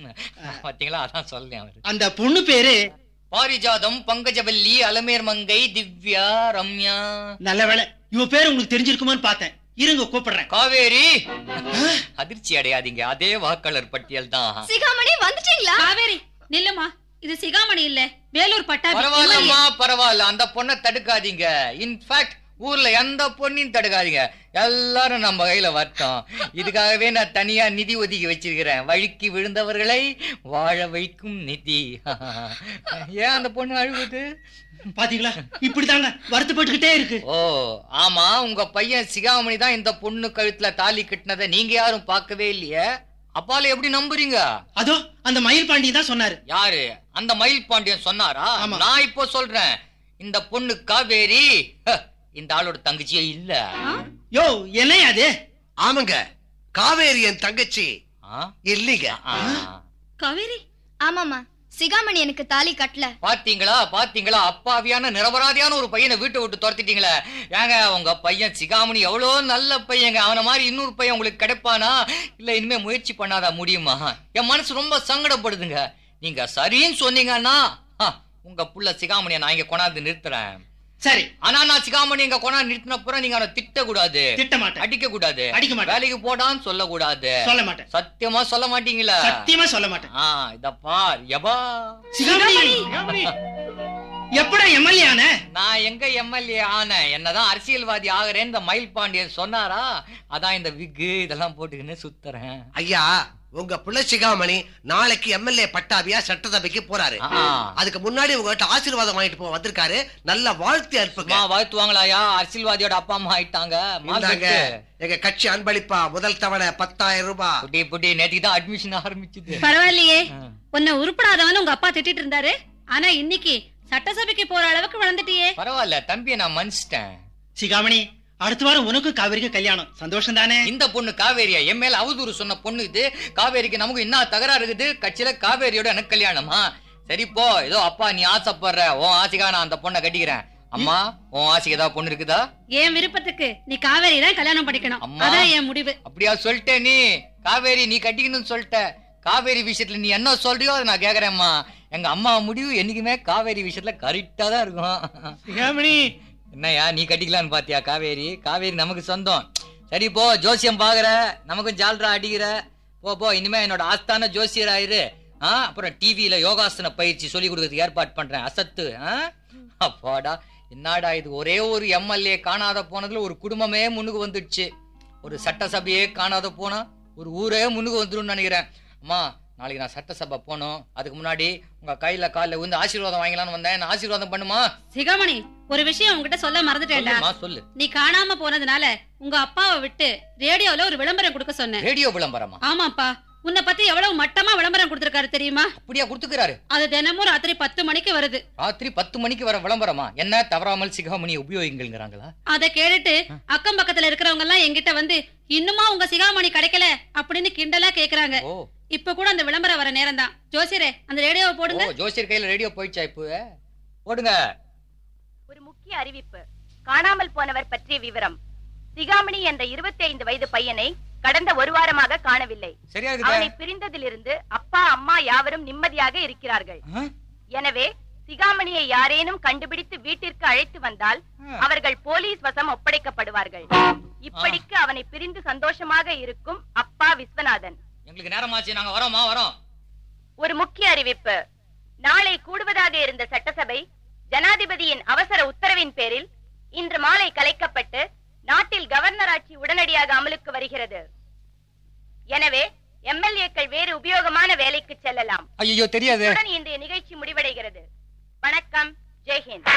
<laughs> பாத்தீங்களா? அதான் சொல்லேன் அவரு. அந்த பொண்ணு பேரு? பாரிஜாதம் பங்கஜவல்லி அலமேர் மங்கை திவ்யா ரம்யா. நல்ல வேளை. இவ பேர் உங்களுக்கு தெரிஞ்சிருக்குமான்னு பார்த்தேன். இருங்க கூப்பிடுறேன். காவேரி! அதிர்ச்சி அடையாதீங்க. அதே வாக்காளர் பட்டியல் தான். சிகாமணி வந்துட்டீங்களா? காவேரி நில்லுமா. இது சிகாமணி இல்ல. வேலூர் பட்டாபி. பரவாயில்லம்மா பரவாயில்ல. அந்த பொண்ணை தடுக்காதீங்க. இன்ஃபேக்ட் ஊர்ல எந்த பொண்ணையும் தடுக்காதீங்க. எல்லாரும் நம்ம கையில வரட்டும். இதுக்காகவே நான் தனியா நிதி ஒதுக்கி வச்சிருக்கிறேன். வழுக்கி விழுந்தவர்களை வாழ வைக்கும் நிதி. <laughs> ஏன் அந்த பொண்ணு அழுகுது? பாத்தீங்களா? இப்படிதாங்க வருத்தப்பட்டுக்கிட்டே இருக்கு. ஓ ஆமா உங்க பையன் சிகாமணி தான் இந்த பொண்ணு கழுத்துல தாலி கட்டினதை நீங்க யாரும் பார்க்கவே இல்லையே? அப்பால எப்படி நம்புறீங்க? அதோ அந்த மயில் பாண்டி தான் சொன்னாரு. யாரு? அந்த மயில் பாண்டியன் சொன்னாரா? ஆமா. நான் இப்போ சொல்றேன் இந்த பொண்ணு காவேரி ஹ, இந்த ஆளோட தங்கச்சியே இல்ல. யோ என்னையா அது? ஆமாங்க காவேரி என் தங்கச்சி. ஆ? இல்லைங்க. ஆ. காவேரி? ஆமாமா சிகாமணி எனக்கு தாலி கட்டல. பாத்தீங்களா பாத்தீங்களா? அப்பாவியான நிரபராதியான ஒரு பையனை வீட்டை விட்டு துரத்திட்டீங்களே. ஏங்க உங்க பையன் சிகாமணி எவ்வளோ நல்ல பையங்க. அவனை மாதிரி இன்னொரு பையன் உங்களுக்கு கிடைப்பானா? இல்ல இனிமே முயற்சி பண்ணாதா முடியுமா? என் மனசு ரொம்ப சங்கடப்படுதுங்க. நீங்க சரின்னு சொன்னீங்கன்னா ஆ, உங்க புள்ள சிகாமணியை நான் இங்க கொண்டாந்து நிறுத்துறேன். சரி. ஆனா நான் சிகாமணி எங்க கொண்டா நிறுத்தின அப்புறம் நீங்க அவனை திட்ட கூடாது திட்ட மாட்டேன் அடிக்க கூடாது அடிக்க மாட்டேன். வேலைக்கு போடான்னு சொல்ல கூடாது சொல்ல மாட்டேன் சத்தியமா சொல்ல மாட்டீங்களா? சத்தியமா சொல்ல மாட்டேன். ஆ இத பார். எபா. சிகாமணி. எப்படா எம்எல்ஏ ஆன? நான் எங்க எம்எல்ஏ ஆனேன் என்னதான் அரசியல்வாதி ஆகிறேன்னு இந்த மயில் பாண்டியன் சொன்னாரா? அதான் இந்த விக்கு இதெல்லாம் போட்டுக்கின்னு சுத்துறேன். ஐயா உங்க புள்ள சிகாமணி நாளைக்கு எம்எல்ஏ பட்டாபியா சட்டசபைக்கு போறாரு. அதுக்கு முன்னாடி உங்ககிட்ட ஆசீர்வாதம் வாங்கிட்டு போ வந்திருக்காரு. நல்ல வாழ்த்து அனுப்புங்க. வாழ்த்துவாங்களாயா? அரசியல்வாதியோட அப்பா அம்மா ஆயிட்டாங்க. எங்க கட்சி அன்பளிப்பா முதல் தவணை பத்தாயிரம் ரூபாய். புட்டி புட்டி நேற்றுக்கு தான் அட்மிஷன் ஆரம்பிச்சுது. பரவாயில்லையே. உன்னை உருப்படாதவன்னு உங்க அப்பா திட்டிட்டு இருந்தாரு. ஆனா இன்னைக்கு சட்டசபைக்கு போற அளவுக்கு வளர்ந்துட்டியே. பரவாயில்ல தம்பியை நான் மன்னிச்சிட்டேன். சிகாமணி அடுத்த வாரம் உனக்கும் காவிரிக்கும் கல்யாணம். சந்தோஷம் தானே இந்த பொண்ணு காவேரியா? என் மேல அவதூறு சொன்ன பொண்ணு இது. காவேரிக்கு நமக்கு என்ன தகராறு இருக்குது? கட்சியில காவேரியோட எனக்கு கல்யாணமா? சரி போ. ஏதோ அப்பா நீ ஆசைப்படுற. உன் ஆசைக்காக நான் அந்த பொண்ணை கட்டிக்கிறேன். அம்மா உன் ஆசைக்கு ஏதாவது பொண்ணு இருக்குதா? என் விருப்பத்துக்கு நீ காவேரி தான் கல்யாணம் பண்ணிக்கணும். அம்மா. அதான் என் முடிவு. அப்படியா சொல்லிட்டே நீ. காவேரி நீ கட்டிக்கணும்னு சொல்லிட்ட. காவேரி விஷயத்துல நீ என்ன சொல்றியோ அதை நான் கேக்குறேம்மா எங்க அம்மா முடிவு என்னைக்குமே காவேரி விஷயத்துல கரெக்டா தான் இருக்கும். என்னையா என்னய்யா நீ கட்டிக்கலான்னு பாத்தியா காவேரி? காவேரி நமக்கு சொந்தம். சரி போ ஜோசியம் பாக்குற. நமக்கும் ஜால்ரா அடிக்கிற. போ போ இனிமே என்னோட ஆஸ்தான ஜோசியர் ஆயிரு ஆ அப்புறம் டிவியில யோகாசன பயிற்சி சொல்லி கொடுக்கறதுக்கு ஏற்பாடு பண்றேன். அசத்து ஆ? அப்பாடா என்னடா இது? ஒரே ஒரு எம்எல்ஏ காணாத போனதுல ஒரு குடும்பமே முன்னுக்கு வந்துடுச்சு. ஒரு சட்டசபையே காணாத போனா ஒரு ஊரே முன்னுக்கு வந்துடும் நினைக்கிறேன். அம்மா நாளைக்கு நான் சட்டசபை போகணும். அதுக்கு முன்னாடி உங்க கையில கால்ல விழுந்து ஆசீர்வாதம் வாங்கலாம்னு வந்தேன். என்ன ஆசீர்வாதம் பண்ணுமா? சிகாமணி ஒரு விஷயம் உங்ககிட்ட சொல்ல மறந்துட்டேன்டா. சொல்லு. நீ காணாம போனதுனால உங்க அப்பாவை விட்டு ரேடியோல ஒரு விளம்பரம் கொடுக்க சொன்னேன். ரேடியோ விளம்பரமா? ஆமாப்பா. உன்னை பத்தி எவ்வளவு மட்டமா விளம்பரம் கொடுத்திருக்காரு தெரியுமா? அப்படியா கொடுத்துக்கிறாரு. அது தினமும் ராத்திரி பத்து மணிக்கு வருது. ராத்திரி பத்து மணிக்கு வர விளம்பரமா? என்ன தவறாமல் சிகாமணி உபயோகிங்கள்ங்கிறாங்களா? அத கேட்டுட்டு அக்கம் பக்கத்துல இருக்கிறவங்க எல்லாம் என்கிட்ட வந்து இன்னுமா உங்க சிகாமணி கிடைக்கல? அப்படின்னு கிண்டலா கேக்குறாங்க. ஓ. இப்ப கூட அந்த விளம்பரம் வர நேரம் தான் ஜோசியரே அந்த ரேடியோவை போடுங்க. ஜோசியர் கையில ரேடியோ போயிடுச்சா இப்போ? போடுங்க. ஒரு முக்கிய அறிவிப்பு. காணாமல் போனவர் பற்றிய விவரம். சிகாமணி என்ற 25 வயது பையனை கடந்த ஒரு வாரமாக காணவில்லை. அவனை பிரிந்ததிலிருந்து அப்பா அம்மா யாவரும் நிம்மதியாக இருக்கிறார்கள்? எனவே சிகாமணியை யாரேனும் கண்டுபிடித்து வீட்டிற்கு அழைத்து வந்தால் அவர்கள் போலீஸ் வசம் ஒப்படைக்கப்படுவார்கள். இப்படிக்கு அவனை பிரிந்து சந்தோஷமாக இருக்கும் அப்பா விஸ்வநாதன். எங்களுக்கு நேரமாச்சு நாங்க வரோமா வரோம். ஒரு முக்கிய அறிவிப்பு. நாளை கூடுவதாக இருந்த சட்டசபை ஜனாதிபதியின் அவசர உத்தரவின் பேரில் இன்று மாலை கலைக்கப்பட்டு நாட்டில் கவர்னர் ஆட்சி உடனடியாக அமலுக்கு வருகிறது. எனவே எம்எல்ஏக்கள் வேறு உபயோகமான வேலைக்கு செல்லலாம். ஐயோ தெரியாது. இன்றைய நிகழ்ச்சி முடிவடைகிறது. வணக்கம். ஜெய்ஹிந்த்.